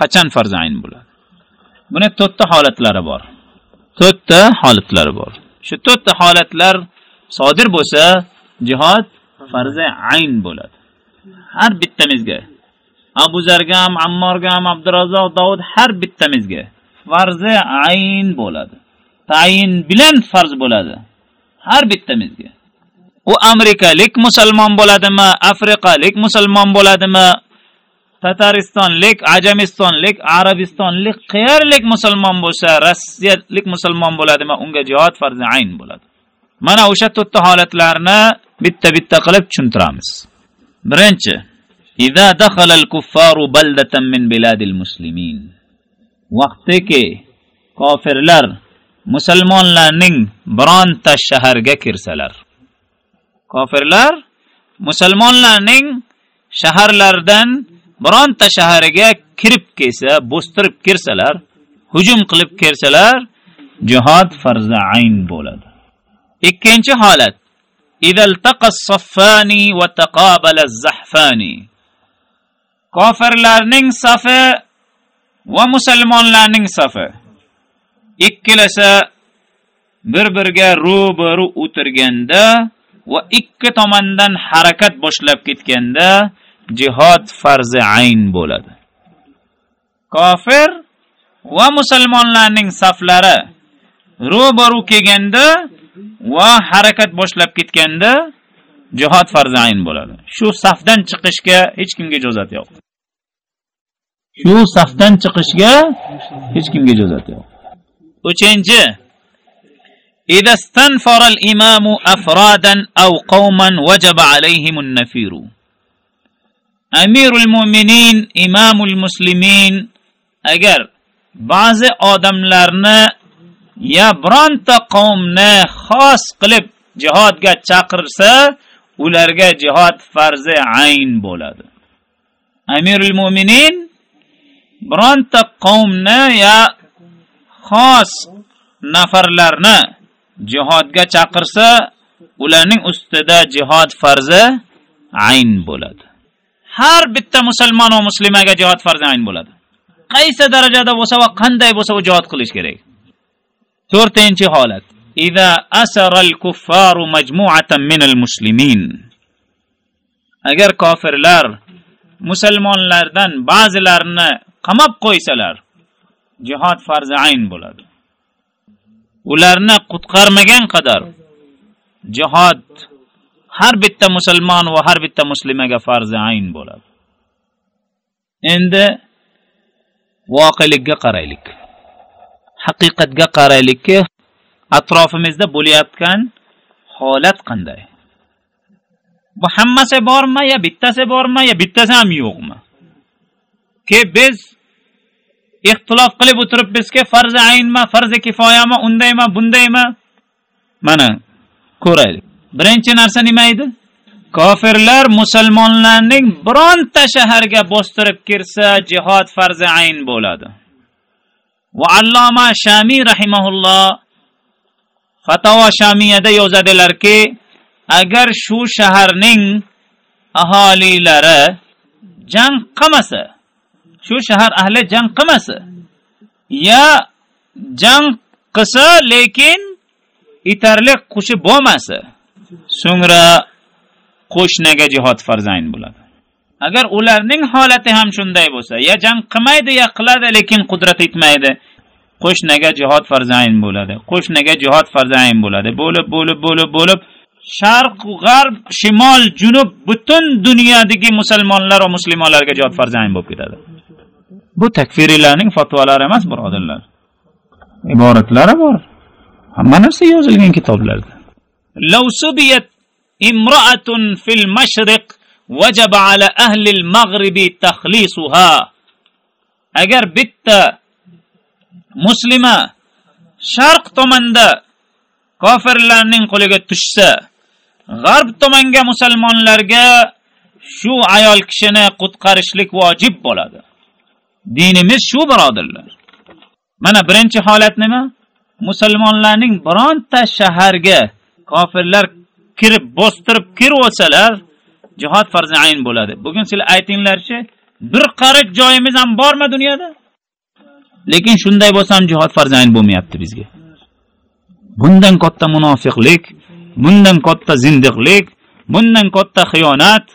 qachon farzi ayn bo'ladi? Buni to'rtta holatlari bor. To'rtta holatlari bor. Shu to'rtta holatlar sodir bo'lsa jihod farzi ayn bo'ladi. Har bittamizga. Abu zarga ham ammorga ham abdurazzoq dovud har bittamizga farzi ayn bo'ladi. Tayin bilan farz bo'ladi. Har bittamizga. U amerikalik musulmon bo'ladimi afrikalik musulmon bo'ladimi tataristonlik ajamistonlik arabistonlik qayerlik musulmon bo'lsa rossiyalik musulmon bo'ladimi unga jihod farzi ayn bo'ladi mana o'sha to'rtta holatlarni bitta bitta qilib tushuntiramiz birinchi إذا دخل الكفار بلدة من بلاد المسلمين vaqtiki kofirlar musulmonlarning bironta shaharga kirsalar kofirlar musulmonlarning shaharlaridan bironta shaharga kirib kelsa, bo'stirib kirsalar, hujum qilib kirsalar, jihad farzi ayn bo'ladi. Ikkinchi holat Idaltaqas-saffani va taqabalaz-zahfani. Kofirlarning safi va musulmonlarning safi ikkilasi bir-biriga ro'baru o'tirganda va ikki tomondan harakat boshlab ketganda jihod farzi ayn bo'ladi kofir va musulmonlarning saflari ro'baru kelganda va harakat boshlab ketganda jihod farzi ayn bo'ladi shu safdan chiqishga hech kimga ijozat yo'q shu safdan chiqishga hech kimga ijozat yo'q uchinchi إذا استنفر الإمام أفرادا أو قوما وجب عليهم النفير amirul mo'minin imomul muslimin agar ba'zi odamlarni ya bironta qavmni xos qilib jihodga chaqirsa ularga jihod farzi ayn bo'ladi. Amirul mo'minin bironta qavmni ya xos nafarlarni jihodga chaqirsa ularning ustida jihod farzi ayn bo'ladi. har bitta musulmon va muslimaga jihod farzi ayn bo'ladi qaysi darajada bo'lsa va qanday bo'lsa u jihod qilish kerak to'rtinchi holat إذا أسر الكفار مجموعة من المسلمين agar kofirlar musulmonlardan ba'zilarini qamab qo'ysalar jihod farzi ayn bo'ladi ularni qutqarmagan qadar jihod har bitta musulmon va har bitta muslimaga farzi ayn bo'ladi. Endi voqelikka qaraylik. Haqiqatga qaraylikki atrofimizda bo'layotgan holat qanday? Bu hammasi bormi yo bittasi bormi yo bittasi ham yo'qmi? Ke biz ixtilof qilib o'tiribmizki farzi aynmi farzi kifoyami undaymi bundaymi? Mana ko'raylik. Birinchi narsa nima edi? Kofirlar musulmonlarning bironta shaharga bostirib kirsa jihod farzi ayn bo'ladi. Va alloma shamiy rahimahulloh fatavo shamiyada yozadilarki agar shu shaharning aholilari jang qilmasa shu shahar ahli jang qilmasa ya jang qilsa lekin itarli qushi bo'lmasa so'ngra qo'shniga jihod farzayn bo'ladi. Agar ularning holati ham shunday bo'lsa ya jang qilmaydi ya qiladi lekin qudrat yetmaydi qo'shniga jihod farzayn bo'ladi. Qo'shniga jihod farzayn bo'ladi. Bo'lib bo'lib bo'lib bo'lib sharq g'arb shimol junub butun dunyodagi musulmonlar va muslimalarga jihod farzayn bo'lib ketadi. Bu takfiriylarning fatvolari emas birodarlar. Iboratlari bor. Hamma narsa yozilgan kitoblarda. لو سبيت امرأة في المشرق وجب على أهل المغرب تخليصها agar bitta muslima sharq tomonda kofirlarning qo'liga tushsa g'arb tomonga musulmonlarga shu ayol kishini qutqarishlik vojib bo'ladi dinimiz shu birodarlar mana birinchi holat nima musulmonlarning bironta shaharga kofirlar kirib bostirib kirib olsalar jihod farzi ayn bo'ladi. Bugun sizlar aytinglarchi bir qarich joyimiz ham bormi dunyoda? Lekin shunday bo'lsa ham jihod farzi ayn bo'lmayapti bizga. Bundan katta munofiqlik bundan katta zindiqlik bundan katta xiyonat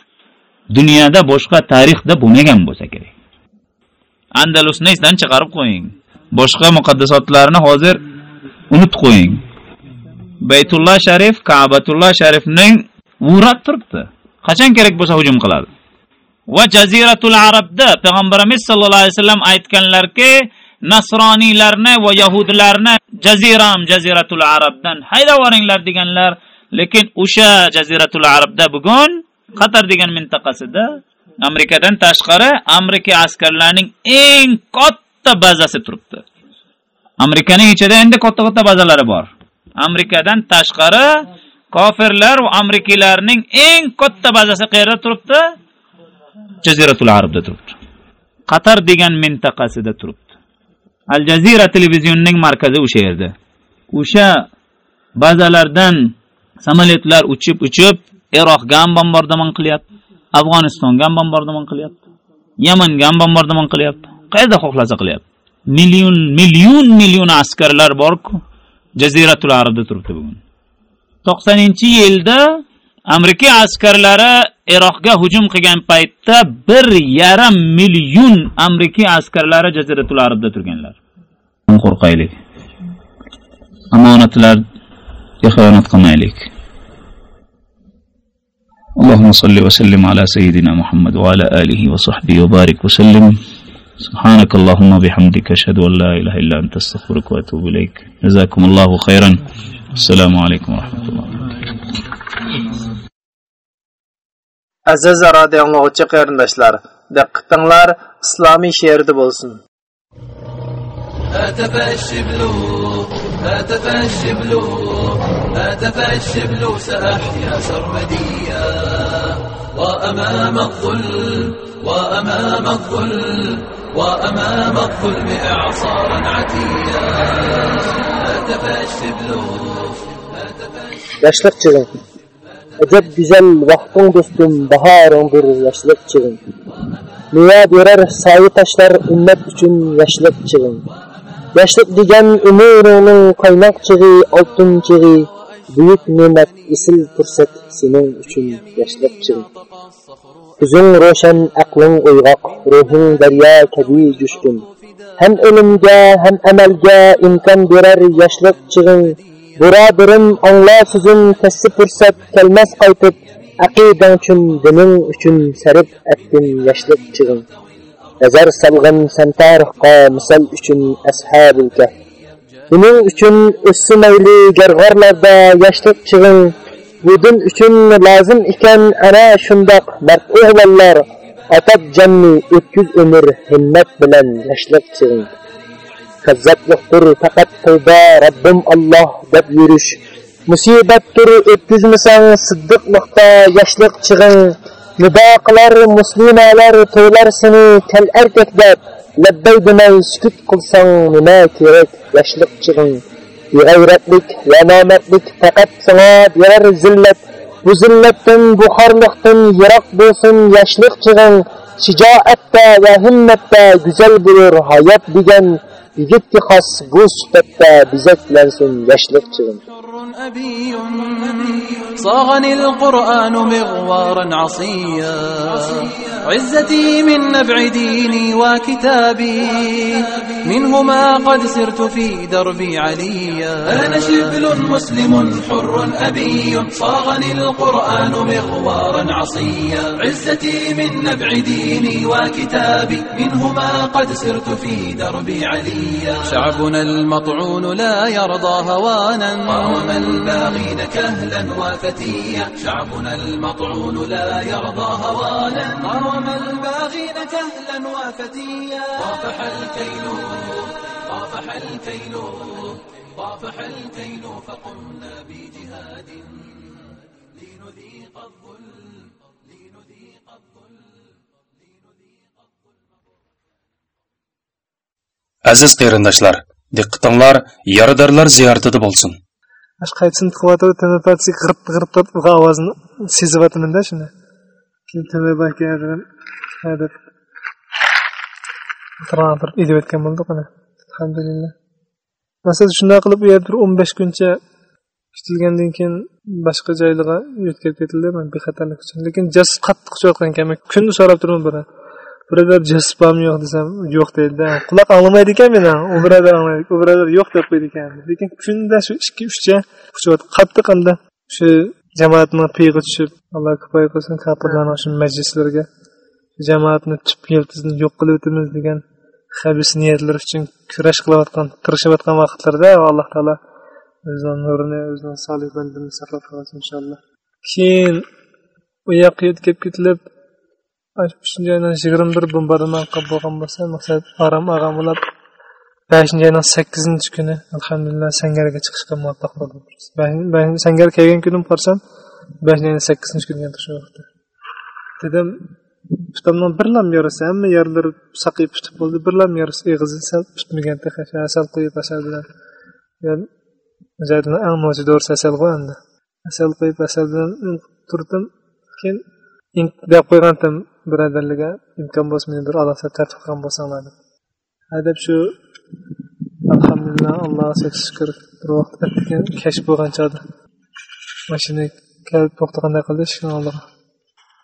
dunyoda boshqa tarixda bo'lmagan bo'lsa kerak. Andalusni esdan chiqarib qo'ying? Boshqa muqaddasotlarni hozir unutib qo'ying. Baytulloh sharif kabatulloh sharifning vurab turibdi. Qachon kerak bo'lsa hujum qiladi? Va jaziratul arabda payg'ambarimiz sallallohu alayhi vasallam aytganlarki nasroniylarni va yahudlarni jaziram jaziratul arabdan haydaboringlar deganlar lekin o'sha jaziratul arabda bugun qatar degan mintaqasida amerikadan tashqari amerika askarlarining eng katta bazasi turibdi. Amerikaning ichida endi katta katta bazalari bor. Amerikadan tashqari kofirlar va amerikalarning eng katta bazasi qayerda turibdi? Jaziratul arabda turibdi. Qatar degan mintaqasida turibdi. Al jazira televizionining markazi o'sha yerda. O'sha bazalardan samolyotlar uchib uchib iroqga ham bombardimon qilyapti afg'onistonga ham bombardimon qilyapti yamanga ham bombardimon qilyapti qayerda xohlasa qilyapti. Million million million askarlar borku. jaziratul arabda turibdi bugun to'qsoninchi yilda amerika askarlari iroqga hujum qilgan paytda bir yarim million amerika askarlari jaziratul arabda turganlar qo'rqaylik omonatlarga xiyonat qilmaylik اللهم صل وسلم على سيدنا محمد وعلى آله وصحبه وبارك وسلم سبحانك اللهم وبحمدك أشهد أن لا إله إلا أنت أستغفرك وأتوب إليك. جزاكم الله خيرا. السلام عليكم ورحمة الله aziz radio anglag'uchi qarindoshlar diqqatinglar islomiy she'rda bo'lsin هاتف الشبل هاتف الشبل هاتف الشبل سأحيا سرمديا وأمام الظل وأمام الظل وأمامك خذ بإعصارا عتيدا لا تفاش بلوف Yaşlık çığın. Ecep güzel vaktin dostum bahar ongur yaşlık çığın. Niye dörer sayı taşlar ümmet için yaşlık çığın. Yaşlık digen ömürünün kaynak çığı, altın çığı, büyük nimet, isil fırsat senin için yaşlık çığın. Ko'zing ro'shan aqling uyg'oq ruhing daryo kabi jushqin ham ilmga ham amalga imkon berar yoshlik chig'ing Burabirim angla so'zim kassi fursat kelmas qaytib aqidang uchun dining uchun sarf etdim yoshlik chig'ing nazar salg'in san tarixqa misol uchun ashabul kahf buning uchun o'ssi mayli garg'orlarda yoshlik Budun uchun lozim ekan ana shundoq mard o'g'lonlar atab janni o'tkiz umr himmat bilan yashlab chig'ing. Kazzablikdir faqat tavba robbim Alloh deb yurish. Musibatdir o'tkazmasang siddiqliqda yoshlik chig'ing. Nido qilar muslimalar to'ylar seni kal erkak deb labbay demay sukut qilsang nima kerak yoshlik chig'ing. يغير ربك وامام ربك فقط صلاه يرر الزلت بزلتن بخارلختن يرق بوسن يشلق شجاعتا وهمتا جزل بلور حيات بجن. Yigitga xos bu sifatda bezaklansin yoshlik chig'ing أبي صاغني القرآن مغوارا عصيا. عزتي من نبع ديني وكتابي. منهما قد سرت في دربي عليا. أنا شبل مسلم حر أبي صاغني القرآن مغوارا عصيا. عزتي من نبع ديني وكتابي. منهما قد سرت في دربي عليا. شعبنا المطعون لا يرضى هوانا. قاوم الباغين كهلا وفتيا. شعبنا المطعون لا يرضى هوانا. قاوم الباغين كهلا وفتيا. طافح الكيل طافح الكيل طافح الكيل فقمنا بجهاد. Aziz qarindoshlar, diqqatinglar yaradorlar ziyoratida bo'lsin. Ash qaytsin qilyotib tenopatsi g'irib g'irib qilib bu ovozni sezyapmanda shuni. Keyin Temur aka dedim, deb turib idib o'tgan bo'ldik ana. Alhamdulillah. Masalan, shunday qilib u yerda 15 kuncha kutilgandan keyin boshqa joylarga yetkazib ketildi man bexatarlik uchun lekin jas qattiq kuchayotgan ekan man kunni so'rab turman buni birodar jasbam yo'q desam yo'q deydi quloq anglamaydi ekan meni? U birodar anglaydi u birodar yo'q deb qo'ydi ekan. Lekin kunda shu ikki uchcha kuchayapti qattiq anda shu jamoatni piyg'i tushib alloh kifoya qilsin kofirlarni shu majlislarga. Jamoatni tub yildizni yo'q qilib o'tamiz degan habis niyatlar uchun kurash qilayotgan tirishayotgan vaqtlarda alloh taolo o'zini nurini o'zini solih bandini saqlab qolsin inshaalloh. Keyin u yoqqa yetkazib ketilib uchinchi oydan yigirma bir bombardimon qilib bo'lgan bo'lsa maqsad aram ag'am bo'lib beshinchi oydan sakkizinchi kuni alhamdulillah sangarga chiqishga muvaffaq bo'ldim. Sangar kelgan kunim qarasam beshinchi oydan sakkizinchi kuni shu vaqtda dedim putamdan bir lam yarasi hamma yerlari saqiyib putib bo'ldi. Bir lam yarasi eg'izi sal putmagan sal qo'yib asal bilan eng nozi asal qo'y endi asal qo'yib asal bilan turdim keyin deb qo'ygandim birodarlarga imkon bo'lsa meni bir alohida tartib qilgan bo'lsanglar deb. Haydab shu alhamdulillah allohga shukur bir vaqt kash bo'lgan chog'da. Mashina kelib to'xtaganday qildi eshikni oldiga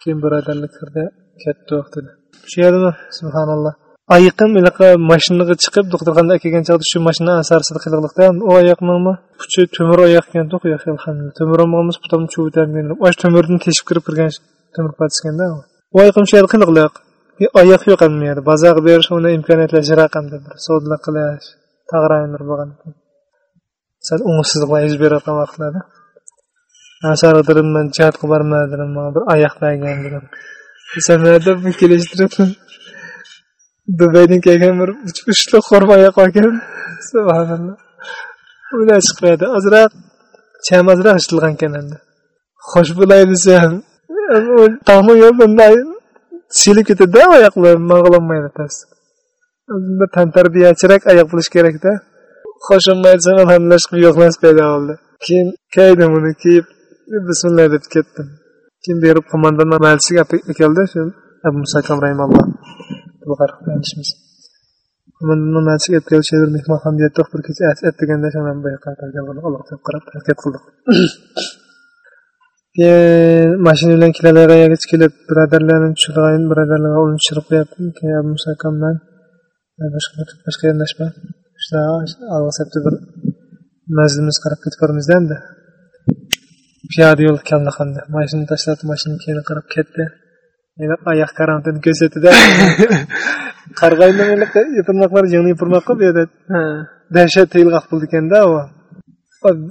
keyin birodarlar kirdi ketdi dedi shu yerda subhanalloh. Ayiqim ilaqa mashinaga chiqib doktorxonaga kelgan chog'da shu mashina asarsida qiliqliqda u oyoqnimi puchi temir oyoq ekan to'q alhamdulillah. Temir olmaganmiz putam chuvitargan osh temirdan teshib kirib kirgan temir patskanda voy oyoqim qiliqliq oyoq yo'q ham yerda bozorga berish uni imkoniyatlar jiroq bir savdolar qilish tag'rayinlar bo'lgan sal umidsizliklar yuz berayotgan vaqtlarda. Asardirim man jihatga bormadirim bir oyoq bergan dedim. Sanada kelishtirib dubaydan kelgan bir uchli xo'rma oyoq olgan. Subhanalloh. Ular chiqmaydi ozroq cham ozroq ishitilgan ekan endi. Xo'sh bo'lay desam tog'ni yo'lda silib ketadi oyoqlar mag'lanmaydi past bir tantarbiyachiroq oyoq bo'lishi kerakda. Hoshimay desam alhamdulillah chiqib yo'qlash paydo bo'ldi. Keyin kiydim uni kiyib bismillah deb ketdim. Keyin berib qo'mondon malisiga keldi shu abu muso rahimalloh buqarishimiz qo'mondon malisiga olib keldi shu mehmonxonada yotdik bir kecha at deganda bu yoqqa allohga qarab harakat qildik mashina bilan kelavergach kelib birodarlarni tushirg'ayin birodarlarga uni tushirib qo'yapti musakam bilan boshqa boshqa yondashma. Shunaqa bir manzilimiz qarab endi piyoda yo'l kallaqanda mashina tashlab mashina keyin qarab ketdi. Oyoq karamtini ko'rsatdida. Qarg'aydi yopirmoqlar yig'ni yopirmoqqa bu yerda dahshat bo'ldi ekanda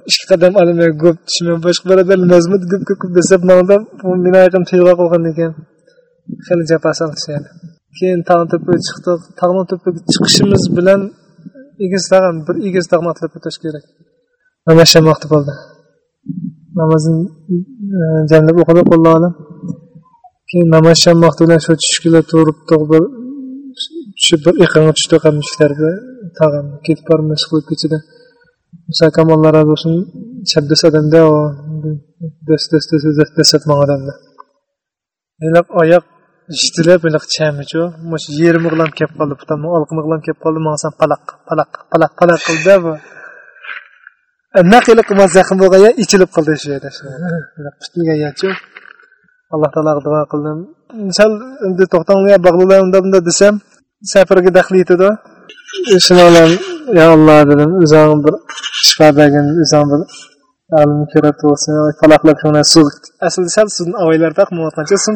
ikki qadam olimay ko'p tushmay boshqa birodarlar nazmat ko'p ko'p ko'p desab manda bu meni oyog'im tilga qolgan ekan hali jafo solishadi keyin tog' tepaga chiqdik tag'in tepaga chiqishimiz bilan egiz tag'in bir egiz tag'in otlab o'tish kerak namoz sham vaqti bo'ldi namozni jamlab o'qidik alloh alam keyin namoz sham vaqti bilan shu tushkilar turibdik bir tushib bir iqinga tushdik hamishlarga tag'in ketib bormiz qilib kechada musakam alloh razı olsun chaddas odamda dast dast dast dast dast etmoq odamda iliq oyoq ishtilab iliq chamichu mush yerim ig'lam kelib qoldi putamni olqim ig'lam kelib qoldi mansam palaq palaq palaq palaq qildi bu naq iliq zaxm bo'lgan ichilib qoldi shu yerda shu putilgan yerchu alloh taologa duo qildim sal endi to'xtanglar bag'lular unda bunda desam safarga daxli yetadi shuni bilan Ya alloh dedim o'zing bir shifo bergin o'zing bir alim kerak bo'lsin falaqlab shuna suv aslida sal suvni avaylar baq qancha suv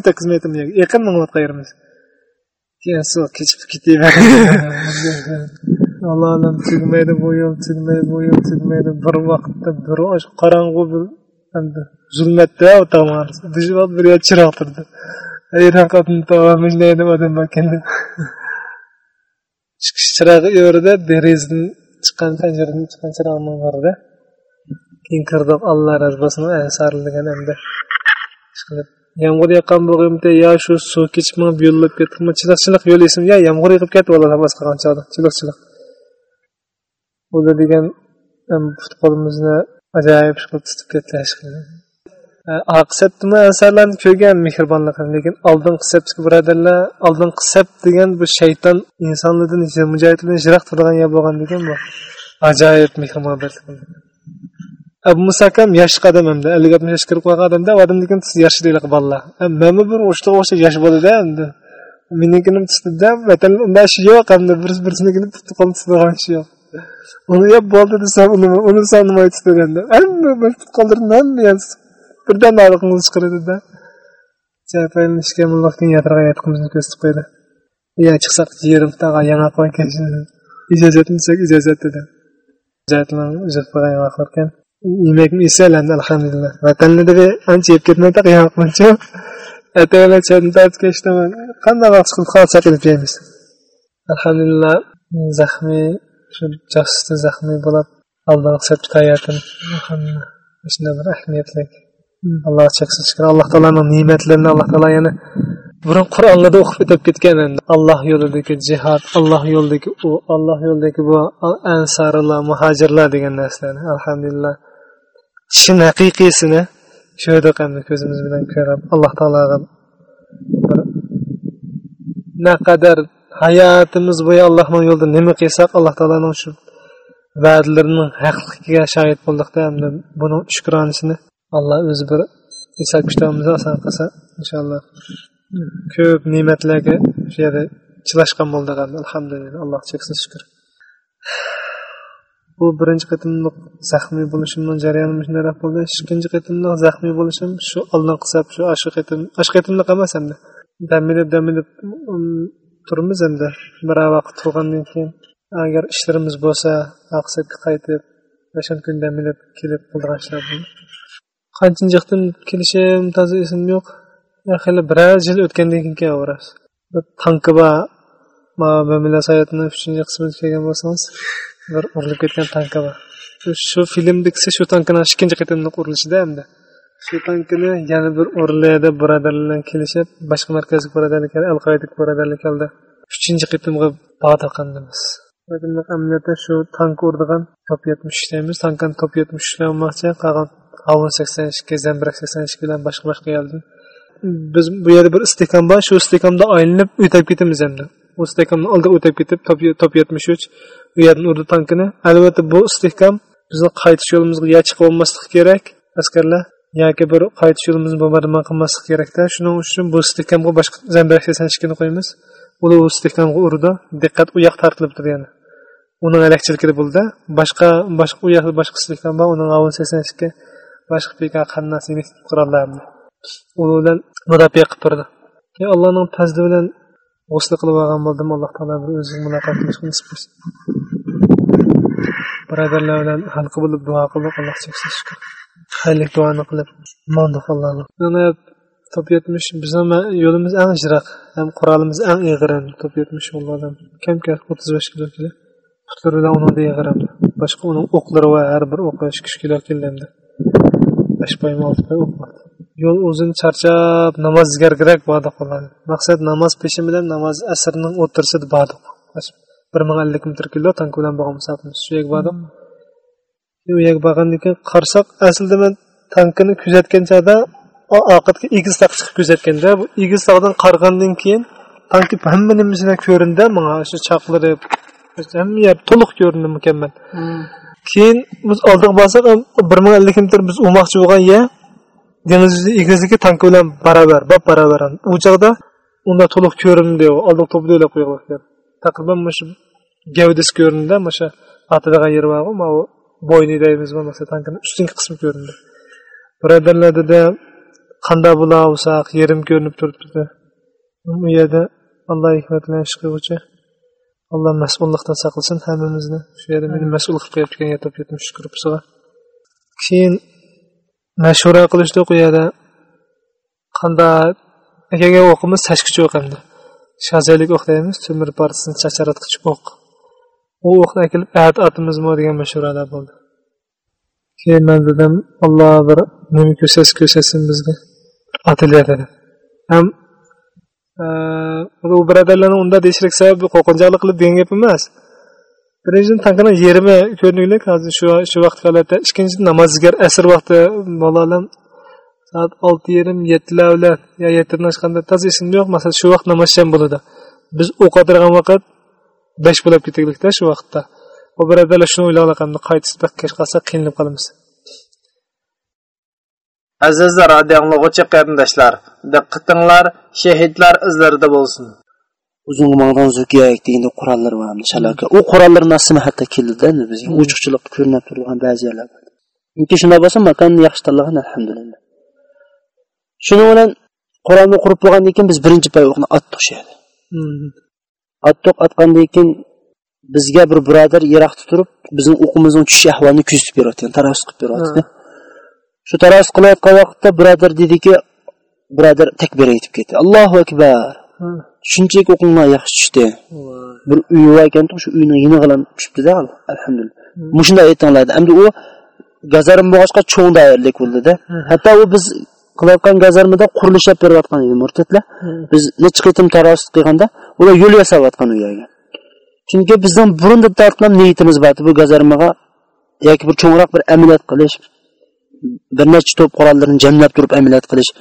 yaqin mingyapti qayerimiz keyin suv kechib ketaveradi alloh alam tugmaydi bu yo'l tugmaydi bu yo'l tugmaydi. Bir vaqtda bir qorong'u bir endi zulmatda bir yer chiroq turdi odam ekan. Chiqish chirog'i yo'rida derazadan chiqqan panjaradan chiqqan chiroqni borda keyin kirdik alloh razı bo'lsin sarilgan endi. Yomg'ir yoqqan bo'lg'imda yo shu suv kechib yo'llab ketdikmi chiliq chiliq yo'l esim yo yomg'ir yog'ib ketdi oladi havas qilgan chog'da chiliq chiliq ular degan put qo'limizni ajoyib qilib tutib ketdi oq asarlarni ko'rgan mehribonligini lekin oldin septiki birodarlar oldin qisab degan bu shayton insonlardan mujohidlardan yiroq turadigan yer bo'lgan degan bu ajoyib mehribon abu musakam yosh odam hamda ellik oltmish yoshga kirib qolgan odamda odam degan bolalar mana bir o'shga o'xshash yosh bo'lada endi menikini tutdida vatan unda shu yo'q hamda bir birsinikini tutib qolib tutadigan shu yo'q uni yeb bo'ldi desam uni uni sonimay tutganda hamma qoldirdim hamma birdan nariqimizni chiqaradida. Ishga mullahkin yatirgan yatqimizni ko'rsatib qo'ydi. Ya chiqsak yerim taga yana qo'ygan ijozat desak ijozat dedi. Ijozat qo'ygan yana qilarkan yemakni esalandi alhamdulillah. Vatanni ancha yeb ketmay taga yana qilmancha choyni tortib kechdaman qanday vaqt qilib qolsak qilib yeymiz alhamdulillah zaxmiy shu jasusda zaxmiy bo'lib oldingi septik hayotim alhamdulillah shunday bir ahamiyatli Hmm. alloh cheksiz shukur alloh taoloni ne'matlarini alloh taolo yana burun qur'onlarda o'qib o'tib ketgan endi. Alloh yo'lidagi jihod alloh yo'lidagi u alloh yo'lidagi bu ansarlar muhojirlar degan narsalarni alhamdulillah. Chin haqiqiysini shu yerda endi ko'zimiz bilan ko'rib alloh taologa naqadar hayotimiz bo'yi allohning yo'lida nima qilsak alloh taoloni shu va'dalarining haqligiga shohid bo'ldikda endi buni shukronisini alloh o'zi bir hisob kitobimizni oson qilsa inshaalloh. Ko'p ne'matlarga shu yerda chilashgan bo'ldik alhamdulillah. Alloh cheksiz shukur bu birinchi qatimliq zaxmiy bo'lishimni jarayonim shunday bo'ldi. Ikkinchi qatimliq zaxmiy bo'lishim shu oldingi qisab shu shu qatim shu qatimliq emas endi. Dam ilib dam um, turibmiz endi. Bir vaqt turgandan keyin agar ishlarimiz bo'lsa aqsabga qaytib o'sha kun damilib kelib qildigan ishlar qanchinchi qitim kelishim toza esim yo'q hali birar yil o'tgandan keyin Bir tanki bor. Mamila sayatni uchinchi qismida kelgan bo'lsangiz bir urilib ketgan tanki bor. Shu filmdagisi shu tankini ikkinchi qatimliq urilishida endi. Shu tankini yana bir urilaydi birodarlar bilan kelishib boshqa markazga birodarlik al qoida birodarlik oldi uchinchi qatimga qildimiz amaliyotda shu tank urdigan top yetmish ishlaymiz. Tankani top yetmish ishlamoqchi qolgan havun sakson ikki zambirak sakson ikki bilan boshqa boshqa keldim biz bu yerda bir istehkom bor shu istehkomda aylanib o'tib ketamiz endi. U istehkomni oldida o'tib ketib top yetmish uch u yerdan urdi tankini. Albatta bu istehkom bizni qaytish yo'limizga ya chiqib olmaslik kerak askarlar. Yoki bir qaytish yo'limizni bombardimon qilmaslik kerakda shuning uchun bu istehkomga boshqa zambirak sakson ikkini qo'yamiz ular u istehkomga urdi. Diqqat u yoq tortilibdi yana uning alakchiligida bo'ldi. Boshqa boshqa u yoqda boshqa istehkom bor uning avun sakson ikki boshqa pika qannas qurollarni uni bilan mudofaa qilib turdi. Keyin allohning fazli bilan g'usl qilib olgan bo'ldim. Alloh taolo bir o'zi muloqot qilishga nisib qilsin. Birodarlar bilan halqa bo'lib duo qildik alloh cheksiz shukur xayrli duoni qilib mondiq allohga mana top yetmish bizni yo'limiz eng jiroq ham qurolimiz eng ig'ir top yetmish yo'llardan kam kam o'ttiz besh kilo kilo putur bilan uni yig'iramdi boshqa uning o'qlari va har bir o'qi ikki kilo besh poyma olti poy yo'l uzun charchab namoz gargirak bordi qoladi maqsad namoz peshi bilan namoz asrning o'rtasida bordiq bir ming ellik metr kilo tank bilan borgan musofirmiz shu yerga bordik u yerga borgandan keyin qarasak aslida man tankini kuzatgan chog'da oqatga egiz taq chiqib kuzatganda bu egiz tog'dan qaragandan keyin tankni hamma nimasini ko'rindi manga shu choqlari hamma yer to'liq ko'rindi mukammal keyin biz oldiga borsak bir ming ellik metr biz umoqchi bo'lgan yer dengiz yuzi egizligi tank bilan barobar bab barobar u chog'da unda to'liq ko'rindi oldi to'pni o'ylab qo'ygan taqriban mana shu gavdasi ko'rindi mana shu atadigan yeri bor mana bu bo'yni deymiz bo'lmasa tankini ustungi qismi ko'rindi. Birodarlar dedi qanday bo'la olsak yerim ko'rinib turibdi. U yerda alloh hikmat bilan ish qiluvchi alloh mas'ullikdan saqlasin hammamizni. Shu yerda meni mas'ul qilib qo'yib turgan yer topib yetmish shukur keyin mashvara qilishdi u yerda. Qanday akaga o'qimiz tashkichi o'q endi shazalik o'q deymiz temir partisini chacharatgich o'q. U o'qni akilib at atimizmi degan mashvaralar bo'ldi. Keyin man dedim alloh bir nima ko'rsatsa ko'rsatsin bizga otilya dedi ham u birodarlarni unda deyishlik sababi qo'rqinchoqlik qilib degan gap emas. Birinchidan tankini yerimi ko'rdinglar hozir shu shu vaqt holatda ikkinchidan namozgar asr vaqti bolalar soat olti yarim yettilar bilan yo yettidan oshganda toza esimda yo'q masalan shu vaqt namozchan bo'ladi. Biz o'qadirgan vaqt besh bo'lib ketaylikda shu vaqtda. U birodarlar shuni o'ylab qaytib kech qolsa qiynalib qolamiz. Aziz radio anglag'uvchi qarindoshlar diqqatinglar shahidlar izlarida bo'lsin. Uzun mangdan zukiyak deganda qurollar bor shalaka u qurollarni asli hatto keldida bizga uchiqchilik ko'rinib turgan ba'zi yerlar chunki shunday bo'lsa makonni yaxshi tanlagan alhamdulillah. Shuning bilan qurolni qurib bo'lgandan keyin biz birinchi pay o'qni otdik shu yerda. Otdik otgandan keyin bizga bir birodar yiroqda turib bizning o'qimizning tushish ahvolini kuzatib berayotgan tarafsuz qilib beryapti shu tarafsuz qilayotgan vaqtda birodar dediki birodar takbir aytib ketdi. Allohu akbar. Shunchaki o'qinglar yaxshi tushdi. Bir uyi bor ekan shu uyni yinig'ilan tushibdida. Alhamdulillah. Mushunday aytinglar endi u gazarm bo'lg'achqa cho'ng doirlik bo'ldida. Hatto u biz qilayotgan gazarmada qurilish olib berayotgan edi murtadlar. Biz necha qitim tarosuz qilganda ular yo'l yasayotgan u yerga chunki bizning burunda tortgan niyatimiz bor bu gazarmaga. Yoki bir cho'ngroq bir amaliyot qilish bir necha to'p qurollarni jamlab turib amaliyot qilish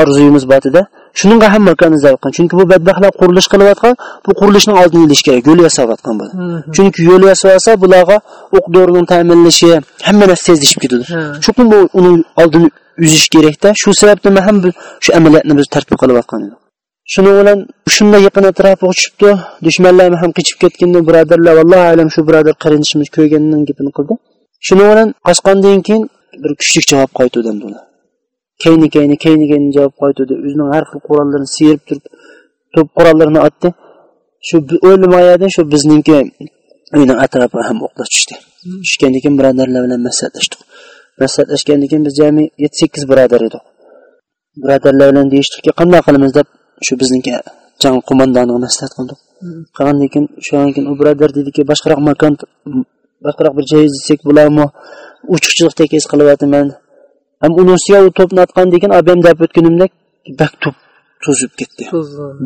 orzuyimiz bor edi. Shuninga ham makon izlayotgan chunki bu badbaxtlar qurilish qilayotgan bu qurilishning oldini olish kerak yo'l yasayotgan bu. Chunki yo'l yasasa bularga o'q dorining ta'minlashi hamma narsa tezlashib ketadi. Chuqur bu uni oldini uzish kerakda shu sababdan ham shu amaliyotni biz tartib qilayotgan edik. Shuning bilan shunday yaqin atrofiga tushibdi dushmanlarni ham qichib ketganda birodarlar vallohu alam shu birodar qarindoshimiz ko'rganidan gapini qildi. Shuning bilan qochgandan keyin bir kuchli javob qaytuvdi ular keyni keyni keyni keyni javob qaytuvdi. O'zining har xil qurollarini siyirib turib to'p qurollarini otdi. Shu o'lmayadan shu bizniki uyni atrofiga ham o'qlar tushdi tushgandan keyin birodarlar bilan maslahatlashdik maslahatlashgandan keyin biz jami yetti sakkiz birodar edik. Birodarlar bilan deyishdikki qanday qilamiz? deb shu bizniki jang qo'mondoniga maslahat qildik. Qilgandan keyin shundan keyin u birodar dediki boshqaroq makon boshqaroq bir joy izlasak bo'ladimi uchiqchilik tekis qilyapman. Ham uni ustiga u to'pni otgandan keyin abam deb o'tganimda bak to'p to'zib ketdi.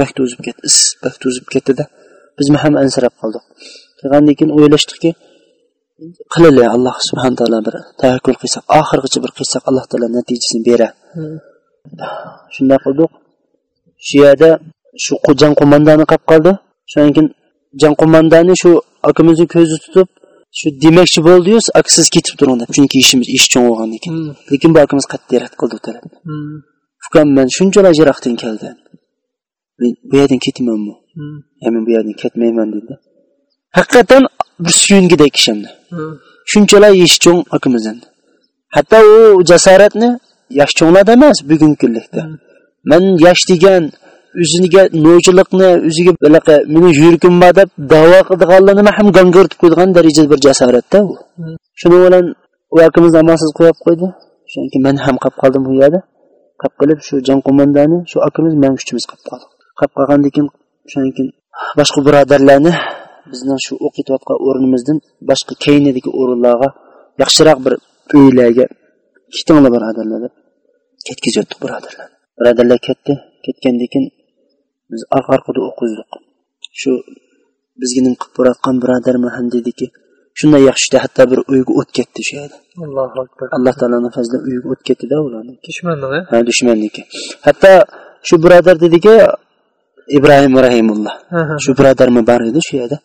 Bak to'zib ketdi is bak to'zib ketdida. Biz ham ansirab qoldik. Qilgandan keyin o'ylashdikki qilaylik alloh subhana taolo bir tavakkul qilsak oxirigacha bir qilsak alloh taolo natijasini beradi shunday qildik. Shu yerda shu jang qo'mondoni qolib qoldi. Shundan keyin jang qo'mondoni shu akamizni ko'zi tutib shu demoqchi bo'ldiyu siz ketib turing deb chunki ishimiz ish cho'ng bo'lgandan keyin lekin bu akamiz qat'iy rad qildi talabni ukam man shunchalar jiroqdan keldim. Men bu yerdan ketmaymanmi men bu yerdan ketmayman dedi. Haqiqatdan bir suyungidek kishamni shunchalar ish cho'ng akamiz endi. Hatto u jasoratni yosh cho'nglarda emas bugungi kunlikda man yosh degan o'ziga no'chilikni o'ziga bunaqa meni yuragim bor deb da'vo qildiganlarni ham gangirtib qo'ygan darajada bir jasoratda u shuning bilan vakimiz akamiz amalsiz qo'yib qo'ydi. Chunki men ham qolib qoldim bu yerda. Qolib qolib shu jon qo'mondoni shu akamiz man uchimiz qolib qoldik qolib qolgandan keyin shundan keyin boshqa birodarlarni bizning shu o'qiyotgan o'rnimizdan boshqa keyinidagi o'rinlarga yaxshiroq bir uylarga ketinglar birodarlar deb ketkazayotdik birodarlar. Birodarlar ketdi. Ketgandan keyin biz orqa orqada o'qizdik shu bizga nim qilib borayotgan birodarman ham dediki shunday yaxshi hatto bir uyga o't ketdi shu yerda. Allohu akbar. Alloh taoloni fazli uyga o't ketdida ularniki dushmanniki ha dushmanniki. Hatto shu birodar dediki ibrohim rahimulloh. Shu birodarmi bor edi shu yerda.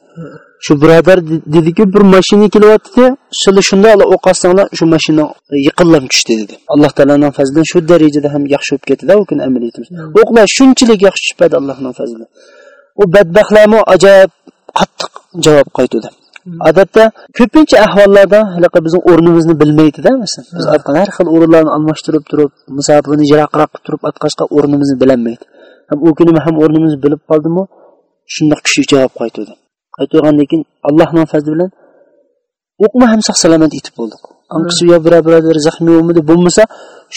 Shu birodar de- dediki bir mashina kelyapti sizlar shunday o'q olsanglar shu mashina yiqilib tushdi dedi. Alloh taoloning fazlidan shu darajada ham yaxshi bo'lib ketdida u kuni amaliyotimiz. O'qlar shunchalik yaxshi tushibadi allohning fazli u badbaxtlarmi ajoyib qattiq javob qaytadi odatda ko'pincha ahvollarda halaqa bizning o'rnimizni bilmaydida masalan biz har xil o'rinlarni almashtirib turib musofirni yiroqroq qilib turib atqashqa o'rnimizni bilolmaydi ham u kuni ham o'rnimizni bilib qoldimu shundoq kuchli javob qaytadi qaytgandan keyin allohning fazli bilan o'qma ham sog' salomat yetib bo'ldik yo biror birodar zaxmiy bo'lmadi bo'lmasa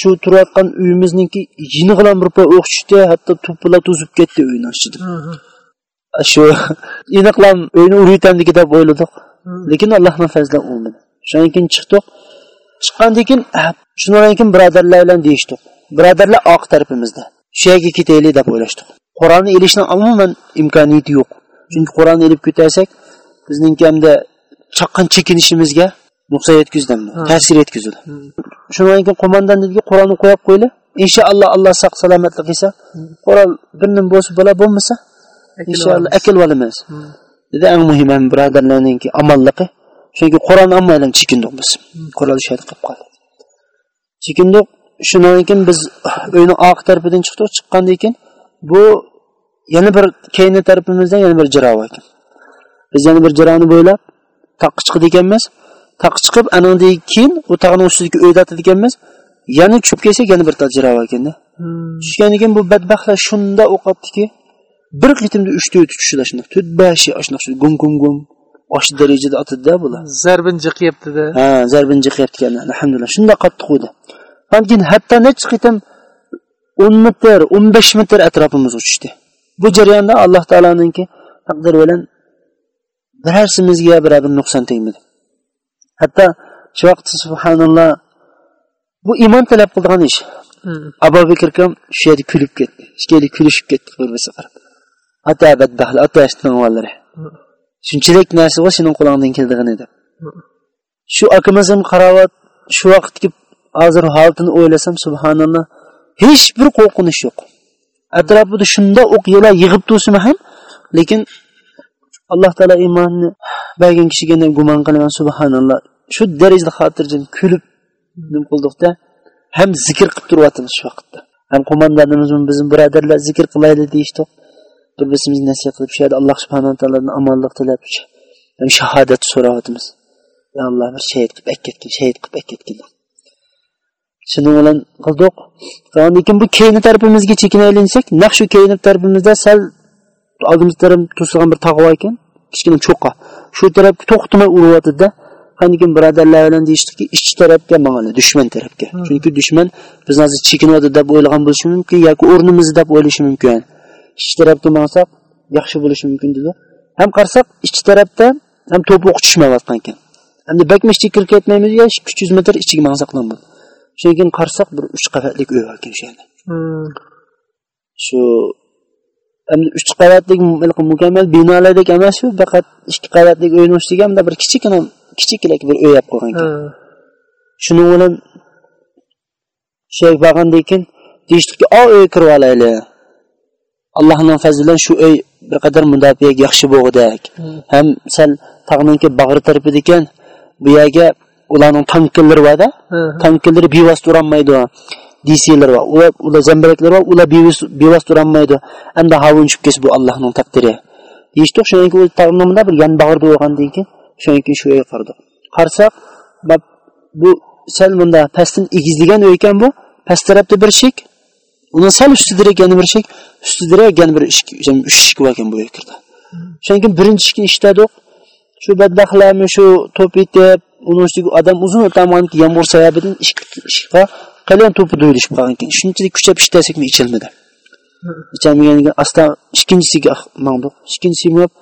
shu turayotgan uyimizniki yinig'ilan bir poy o'q tushdi hatto to'pilar to'zib ketdi uyni ichida shu iniqlam uyni uriytamdiki deb o'yladik. Lekin allohning fazli bo'lmadi shundan keyin chiqdik. Chiqqandan keyin shundan keyin birodarlar bilan deyishdik birodarlar oq tarafimizda shu yerga ketaylik deb o'ylashdik qur'onni ilishni umuman imkoniyati yo'q chunki qur'onni ilib ko'tarsak bizningki hamda chaqqan chekinishimizga nuqson yetkazdi ta'sir yetkazadi shundan keyin qo'mondan dediki qur'onni qo'yib qo'yli inshaalloh alloh sog' salomatlik qilsa qur'on bir nim bo'lsa bo'la bo'lmasa inshaalloh akil olamiz dedi eng muhim birodarlarninki omonligi chunki qur'on ammaylan chekindik biz. Qur'on shahid qilib qoldi chekindik shundan keyin biz uyni oq tarafidan chiqdik chiqqandan keyin bu yana bir keyingi tarafimizdan yana bir jirov ekan. Biz yana bir jirovni bo'ylab taqqa chiqdi ekanmiz. Taqqa chiqib anandan keyin u tog'ni ustidagi uyda yotadi ekanmiz. Yana tushib kelsak yana bir jirov ekanda. Tushgandan keyin bu badbaxtlar shunda o'qyaptiki bir qitimda uchta uch tushdilar shundoq to'rt beshi shunaqa gum gum gum osh darajada otadida bular. Zarbin jiqyaptida ha zarbin jiqyapti ekan alhamdulillah. Shunday qattiq edi keyin hatto necha qitim o'n metr o'n besh metr atrofimizga tushdi bu jarayonda alloh taoloninki taqdiri bilan birarsimizga biror bir nuqson tegmadi. Hatto shu vaqtda subhanalloh bu iymon talab qiladigan ish. Abu bakr akam shu yerda kulib ketdi ikkali kulishib ketdik bir biriga qarab. Ata badbaxtlar ata eshitmanglarlari shunchalik narsa bor sening qo'lingdan keldigini deb shu akamizim qarovat shu vaqtga hozir holatini o'ylasam subhanalloh hech bir qo'rqinish yo'q. Atrofida shunda o'q o'qiylar yig'ib tursin ham lekin alloh taolo iymonni bergan kishiga gumon qilaman subhanalloh. Shu darajada xotirjam kulib nim qildikda ham zikr qilib turyapmiz shu vaqtda. Ham qo'mondonimiz bizni birodarlar zikr qilaylik deyishdi. Bir birimizni nasihat qilib shu yerda alloh subhanaa taolodan omonlik tilab shahodat so'rayapmiz ya alloh bir shahid qilib akketgin shahid qilib akketgin shuning bilan qildik lekin bu keyni tarafimizga chekinaylinsak naq shu keyni tarafimizda sal oldimiz taraf bir tog' bor ekan kichkina cho'qqa. Shu tarafga to'xtamay uryaptida qanikin birodarlar bilan deyishdiki ichki tarafga mangala dushman tarafga. Chunki dushman bizni hozir chekinyapti deb o'ylagan bo'lishi mumkin yoki o'rnimizni deb o'ylashi mumkin. Ichki tarafga mangsak yaxshi bo'lishi mumkin dedi. Ham qarasak ichki tarafda ham to'p o'q tushmayotgan ekan. Endi bakma ichiga kirib ketmaymiz yo uch yuz metr ichiga mangsak bo'ladi shundan keyin qarasak bir uch qavatlik uy bor ekan o'sha yerda shu endi uch qavatlik mukammal binolardek emasku faqat ikki qavatlik uyni ustiga hamda bir kichikina kichiklik bir uy olib qo'ygan ekan. Shuning bilan shu borgandan keyin deyishdiki o uyga kirib olaylik. Allohning fazli bilan shu uy bir qadar mudofiaga yaxshi bo'lg'udak ham sal tog'ninki bag'ri tarafida ekan. Bu yerga ularning tankillari borda tankillari bevosita urolmaydi dclar bor ular ular zambaraklar bor ular bevosita urolmaydi endi havo tushib ketsa bu allohning taqdiri. Deyishdik shundan keyin tog'nimda bir yan bag'rida bo'lgandan keyin shundan keyin shu uyga qaradik qarasak bu sal bunda pastdan egizlagan uy ekan bu. Past tarafda bir shek Onun sal üstüdirek yana bir şey, üstüdirek yana bir iş, üç iş varken bu yakırda. Çünkü birinci işki işledi yok. Şu bedbaxtlarni şu to'p etib, uni ustiga odam uzun o'tamanki yomg'ir sababidan ishqa qilgan to'pi do'ylashib qolgan ekan. Shunchalik kuchab ishlasakmi ichilmadi. Ichalmaganiga asta ikkinchisiga mangdiq. Ikkinchisi bo'lib,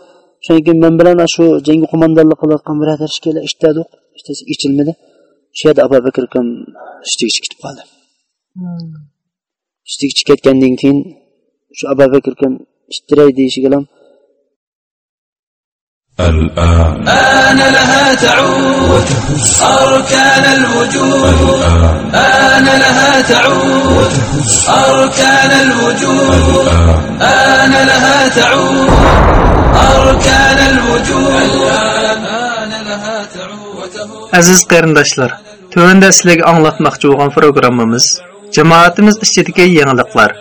shundan keyin men bilan shu jangi qo'mondonlik qilayotgan birodar ishkalar ishladik. Ishtasi ichilmadi. Shu yerda Abu Bakr akam ustiga ketib qoldi. Ustiga ketgandan keyin shu Abu Bakr akam ishtiray deyishiga الآن آن لها تعود أركان الوجود آن لها تعود أركان الوجود آن لها تعود أركان الوجود آن لها تعود Aziz qarindoshlar, tövəndə sizlərə anlatmaqçı olan proqramımız cemaatimiz içindəki yeniliklər.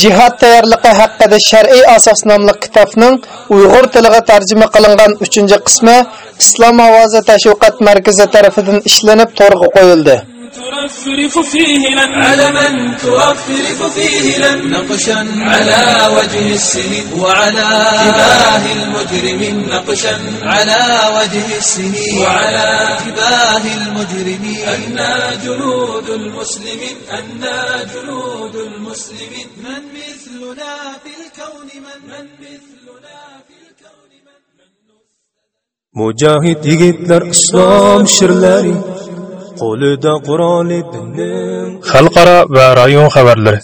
Jihad tayyorligi haqida shar'iy asos nomli kitobning Uyg'ur tiliga tarjima qilingan 3-qismi Islom ovozi tashviqot markazi tomonidan ishlanib to'rga qo'yildi. ترفرف فيه لن علما ترفرف فيه لن نقشا على وجه السنين وعلى جباه المجرمين نقشا على وجه السنين وعلى جباه المجرمين أنا جنود المسلمين أنا جنود المسلمين. من مثلنا في الكون من من مثلنا في الكون Mujahid yigitlar islom shirlari qo'lida Qur'oni dinning xalqaro va rayon xabarlari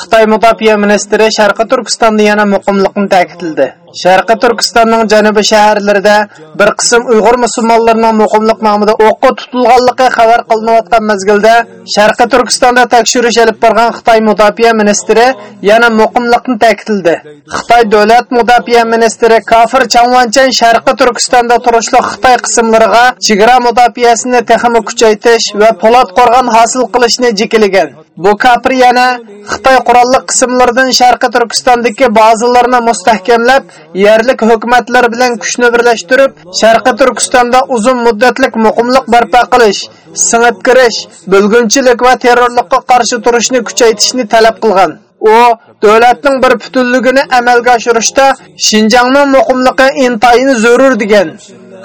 Xitoy mudofaa ministri Sharqi Turkistonda yana muqimlikni ta'kidladi. Sharqi Turkistonning janubiy shaharlarida bir qism Uyg'ur musulmonlarining muqimlik nomida o'qqa tutilganligi xabar qilinayotgan mezgilda Sharqi Turkistonda tekshirish olib borgan Xitoy mudofaa ministri yana muqimlikni ta'kidladi. Xitoy davlat mudofaa ministri Kafir chanvanchan Sharqi Turkistonda turishli Xitoy qismlariga chegara mudofaasini texnik kuchaytirish va po'lat qo'rg'on hosil qilishni jikilagan. Bu kafir yana Xitoy qurolli qismlaridan Sharqi Turkistondagi ba'zilarini mustahkamlab, yerlik hukumatlar bilan kuchni birlashtirib, Sharqi Turkistonda uzun muddatlik muqimlik barpo qilish, singib kirish, bo'lgunchilik va terrorlikqa qarshi turishni kuchaytirishni talab qilgan. U davlatning bir butunligini amalga oshirishda Xinjiangning muqimligi intayin zarur degan.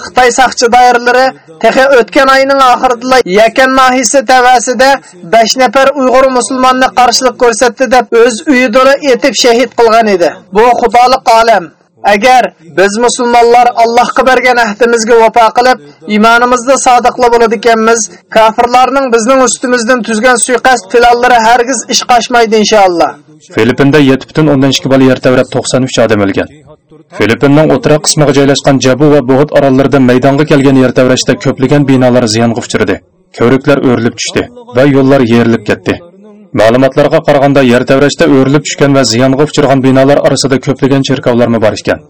Xitoy saqchi doiralari texe o'tgan oyning oxirida Yakan mahisi tavasida 5 nafar Uyg'ur musulmonni qarshilik ko'rsatdi deb o'z uyida etib shahid qilgan edi. Bu xudolik olam. Agar biz musulmonlar Allohga bergan ahdimizga vafo qilib, iymonimizda sodiqli bo'ladiganmiz, kofirlarning bizning ustimizdan tuzgan suiqasd planlari hargiz ish qoshmaydi inshaalloh. Filippinda 7.2 bola yer tevrab 93 odam o'lgan. Filippinning o'tira qismiga joylashgan Jabu va Buhut orollarida maydonga kelgan yer tevrashda ko'plagan binolar ziyonga uchradi. Ko'riklar o'rilib tushdi va yo'llar yerilib ketdi. Ma'lumotlarga qaraganda yer tevrashda o'rilib tushgan va ziyonga uchragan binolar orasida ko'plagan cherkovlarmi bor ekan.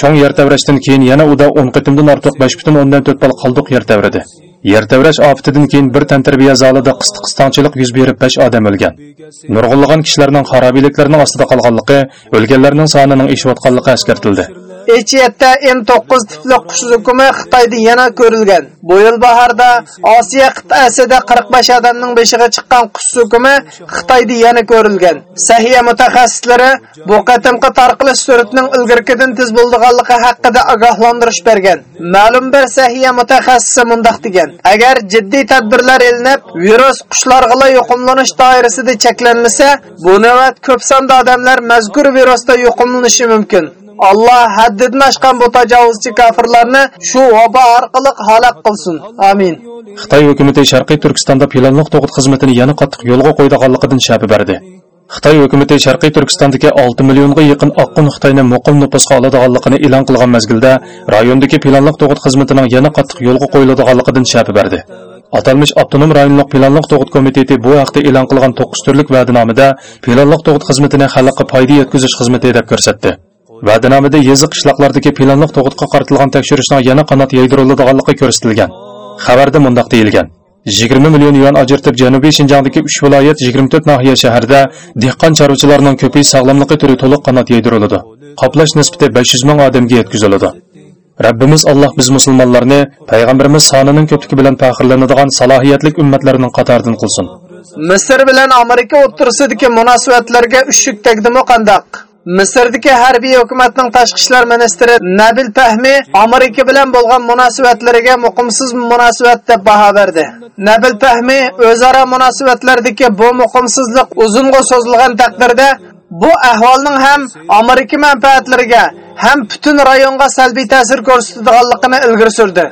Cho'ng yer tevrashdan keyin yana uda 10 qitimdan ortiq 5.4 bal qoldiq yer tevradi. Yer tevrash ofatidan keyin bir tantarbiya zalida qistiqistonchilik yuz berib 5 odam o'lgan. Nurg'unlagan kishilarning xarobiyliklarning ostida qolganligi, o'lganlarning sonining oshayotganligi eskartildi. Echiyatda M9 tipli qush hukumi Xitoyda yana ko'rilgan. Bu yil bahorda Osiyo qit'asida 45 odamning beshiga chiqqan qush hukumi Xitoyda yana ko'rilgan. Sahiya mutaxassislari bu qatimqi tarqalish suratining ilgirkidan tez bo'lganligi haqida ogohlantirish bergan. Ma'lum bir sahiya mutaxassisi mundaq degan: Agar jiddiy tadbirlar ilinib virus qushlarga yuqumlanish doirasida cheklanmasa, bu navbat ko'p sonda odamlar mazkur virusda yuqumlanishi mumkin. alloh haddidan oshgan bu tajovuzchi kofirlarni shu vabo orqali halok qilsin. Amin. Xitoy hukumatı Sharqiy Turkistonda pilanliq to'g'it xizmatini yana qattiq yo'lga qo'ydiganligidan shabi berdi. Xitoy hukumatı Sharqiy Turkistondagi 6 millionga yaqin oqqon Xitoyni muqim nupusga oladiganligini e'lon qilgan mazgilda rayondagi planliq to'g'it xizmatining yana qattiq yo'lga qo'yiladiganligidan shabi berdi. Atalmış Avtonom rayonluq planliq to'g'it komiteti bu haqda e'lon qilgan 9 turlik va'dinomada planliq to'g'it xizmatini xalqqa foyda yetkazish xizmati deb ko'rsatdi. Va'dinomada yezib qishloqlardagi planliq to'g'itga qaratilgan tekshirishning yana qanot yaydiriladiganligi ko'rsatilgan. Xabarda mundaq deyilgan: 20 million yuan ajirtib Janubiy Shinjongdagi 3 viloyat 24 nahiya shaharda dehqon chorvachilarning ko'pi sog'lomligi turi to'liq qanot yaydiriladi. Qoplash nisbati 500 ming odamga yetkaziladi. Rabbimiz Alloh biz musulmonlarni payg'ambarimiz sonining ko'pligi bilan faxrlanadigan salohiyatli ummatlarning qatoridan qilsin. misr bilan amerika o'ttirsidagi munosabatlarga ushlik taqdimi qandaq Misrdagi harbiy hukumatning tashqi ishlar ministri Nabil Fahmi Amerika bilan bo'lgan munosabatlariga muqimsiz munosabat deb baho berdi. Nabil Fahmi o'zaro munosabatlardagi bu muqimsizlik uzunga so'zilgan taqdirda bu ahvolning ham Amerika manfaatlariga ham butun rayonga salbiy ta'sir ko'rsatadiganligini ilgari surdi.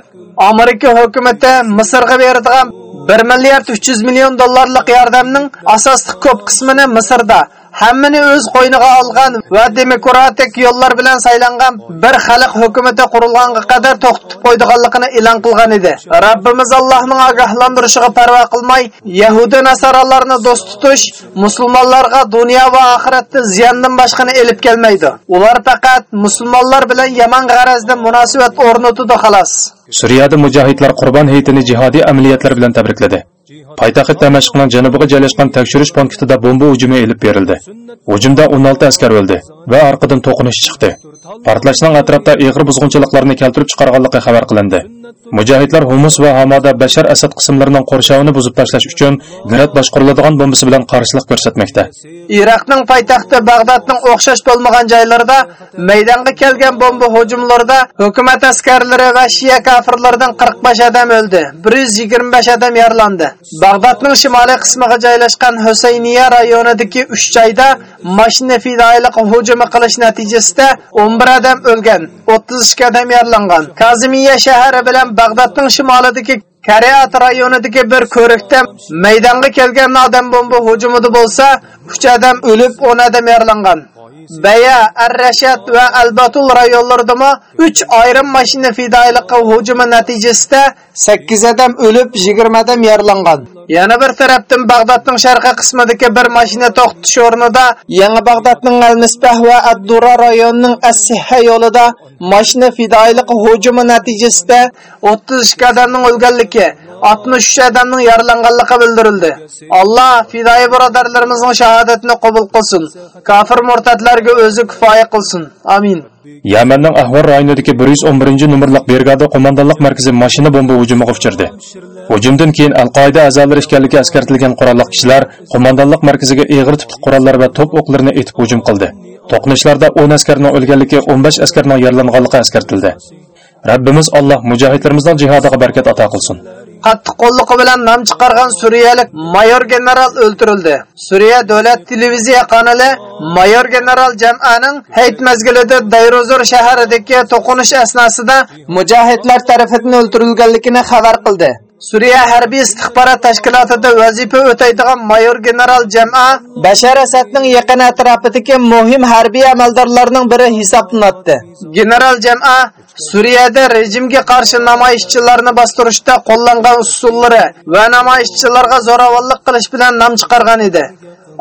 Amerika hukumati Misrga beradigan 1 milliard 300 million dollarlik yordamning asosli ko'p qismini Misrda hammani o'z qo'yniga olgan va demokratik yo'llar bilan saylangan bir xalq hukumati qurilganga qadar to'xtatib qo'ydiganligini e'lon qilgan edi. Robbimiz allohning ogohlantirishiga parvo qilmay yahudi nasoralarni do'st tutish musulmonlarga dunyo va oxiratda ziyondan boshqani elib kelmaydi. Ular faqat musulmonlar bilan yomon g'arazda munosabat o'rnatadi xolos. Suriyada mujohidlar qurbon hayitini jihodiy amaliyotlar bilan tabrikladi Poytaxt Damashqning janubiga joylashgan tekshirish punktida bomba hujumi elib berildi. Hujumda 16 askar o'ldi va orqadan to'qinish chiqdi. Portlashning atrofda ig'ir buzg'unchiliklarni keltirib chiqarganligi xabar qilindi. Mujohidlar Humus va Hamada Bashar Asad qismlarining qo'rshovini buzib tashlash uchun Grad boshqariladigan bombasi bilan qarshilik ko'rsatmoqda. Iroqning poytaxti Bag'dodning o'xshash bo'lmagan joylarida maydonga kelgan bomba hujumlarida hukumat askarlari va shiya kafirlardan 45 odam o'ldi, 125 odam yaralandi. Bag'dodning shimoliy qismiga joylashgan Husayniya rayonidagi 3 joyda mashina fidoyilik hujumi qilish natijasida 11 adam o'lgan, 32 odam yaralangan. Kazimiya shahri bilan Bag'dodning shimolidagi Kariyat rayonidagi bir ko'rikda maydonga kelgan odam bomba hujumida bo'lsa, 3 adam o'lib, 10 adam yaralangan. Baya, Ar-Rashad va Al-Batul rayonlaridami 3 ayrim mashina fidoyiligi hujumi natijasida 8 odam o'lib, 20 odam yaralangan. Yana bir tarafdan Bag'dodning sharqiy qismidagi bir mashina to'xtatish o'rnida Yangi Bag'dodning Al-Misbah va Ad-Dura rayonining As-Sihha yo'lida mashina fidoyiligi hujumi natijasida 32 odamning o'lganligi 63 odamning yaralanganligi bildirildi. Alloh fidoyi birodarlarimizning shahodatini qabul qilsin. Kafir bizlarga o'zi kifoya qilsin. Amin. Yamanning Ahvor rayonidagi 111 nomerli brigada qo'mondonlik markazi mashina bomba hujumiga uchirdi. Hujumdan keyin Al-Qoida a'zolari ekanligi eskartilgan qurolli kishilar qo'mondonlik markaziga ig'ir tipli qurollar va to'p o'qlarini etib hujum qildi. To'qnashlarda 10 askarning o'lganligi, 15 askarning yaralanganligi eskartildi. Rabbimiz Alloh mujohidlarimizning jihodiga barakat ato qilsin. Qattiq qo'lligi bilan nom chiqargan suriyalik mayor general o'ldirildi. Suriya davlat televiziya kanali mayor general Jam'aning hayit mazgilida Dayrozor shahridagi to'qinish asnosida mujohidlar tarafidan o'ldirilganligini xabar qildi. Suriya harbiy istixborot tashkilotida vazifa o'taydigan mayor general Jam'a Bashar Asadning yaqin atrofidagi muhim harbiy amaldorlarning biri hisoblanadi. General Jam'a Suriyada rejimga qarshi namoyishchilarni bostirishda qo'llangan usullari va namoyishchilarga zo'ravonlik qilish bilan nom chiqargan edi.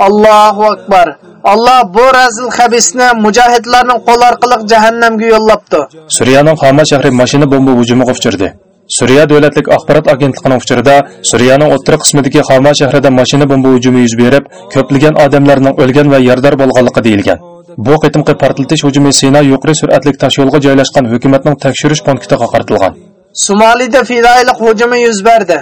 Allohu akbar. Alloh bu razil xabisni mujohidlarning qo'l orqali jahannamga yo'llabdi. Suriyaning Xama shahri mashina bomba hujumiga uchirdi. Suriya davlatlik axborot agentligining uchirida Suriyaning o'rta qismidagi Xama shahrida mashina bomba hujumi yuz berib, ko'plagan odamlarning o'lgan va yardar bo'lganligi deyilgan. Bu qitimqi portlatish hujumi Sina yuqori sur'atli tosh joylashgan hukumatning tekshirish punktiga qartilgan. Somalida fidoyilik hujumi yuz berdi.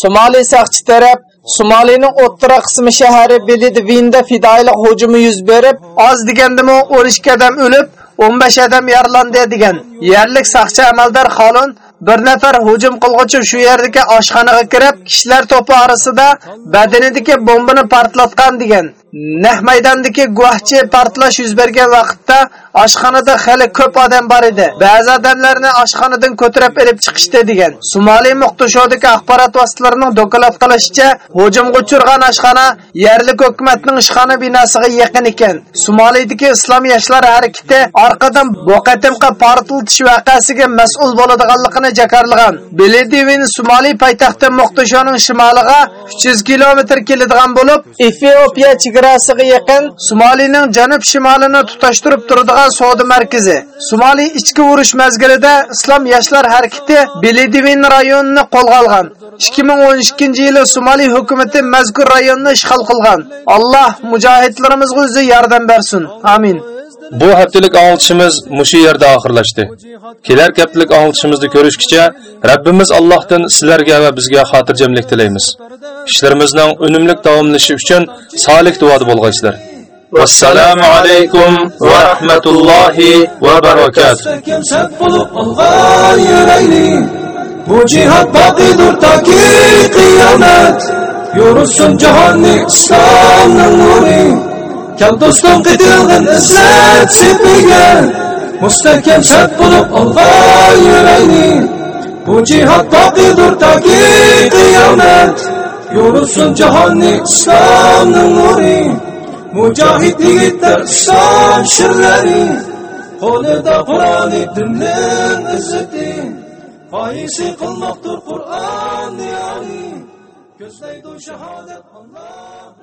Somali saqchi taraf Somalining o'rta qismi shahri Belidvinda fidoyilik hujumi yuz berib, oz degandimi 12 odam o'lib, 15 odam yaralandi degan. Yerlik saqchi amaldor xalon bir nafar hujum qilg'uchi shu yerdagi oshxonaga kirib, kishilar to'pi orasida badanidagi bombani portlatgan degan. Neh maydondagi guvohchi portlash yuz bergan vaqtda oshxonada hali ko'p odam bor edi. Ba'zi odamlarni oshxonadan ko'tarib olib chiqishdi degan. Somali muxtashodagi axborot vositalarining doklad qilishicha, hujumga uchirgan oshxona yerlik hukumatning ishxona binosiga yaqin ekan. Somalidagi Islom yoshlar harakati orqadan bu qatimqa portlatish voqeasiga mas'ul bo'ladiganligini jakarlagan. Beledivin Somali poytaxti Muxtashoning shimoliga 300 kilometr keladigan bo'lib, Efiopiya chegarasiga yaqin Somalining janub shimolini tutashtirib turadigan savdo markazi. Somali ichki urush mazgilida Islom yoshlar harakati Belidivin rayonini qo'lga olgan. 2012-yili Somali hukumatı mazkur rayonni ishg'ol qilgan. Alloh mujohidlarimizga o'zi yordam bersin. Amin. Bu haftalik anglitishimiz mushu yerda oxirlashdi. Kelar haftalik anglitishimizni ko'rishgacha Rabbimiz Allohdan sizlarga va bizga xotirjamlik tilaymiz. ishlarimizning unumli davomlashi uchun solih duoda bo'lg'aysizlar Assalomu alaykum va rahmatullohi va barakatuh Bu cihat bakidir ta ki kıyamet Yorulsun cihanni İslam'ın nuri Kel dostum gidiyorsun izlet sipige Müstehkem sert bulup alga yüreğini Bu cihat bakidur ta ki kıyamet. Yorulsun cihanni İslam'ın nuri. Mücahit yiğitler İslam şirleri Kolida Kur'an'ı dinin izzeti. Faisi kılmaktır Kur'an yani Gözleydu şehadet Allah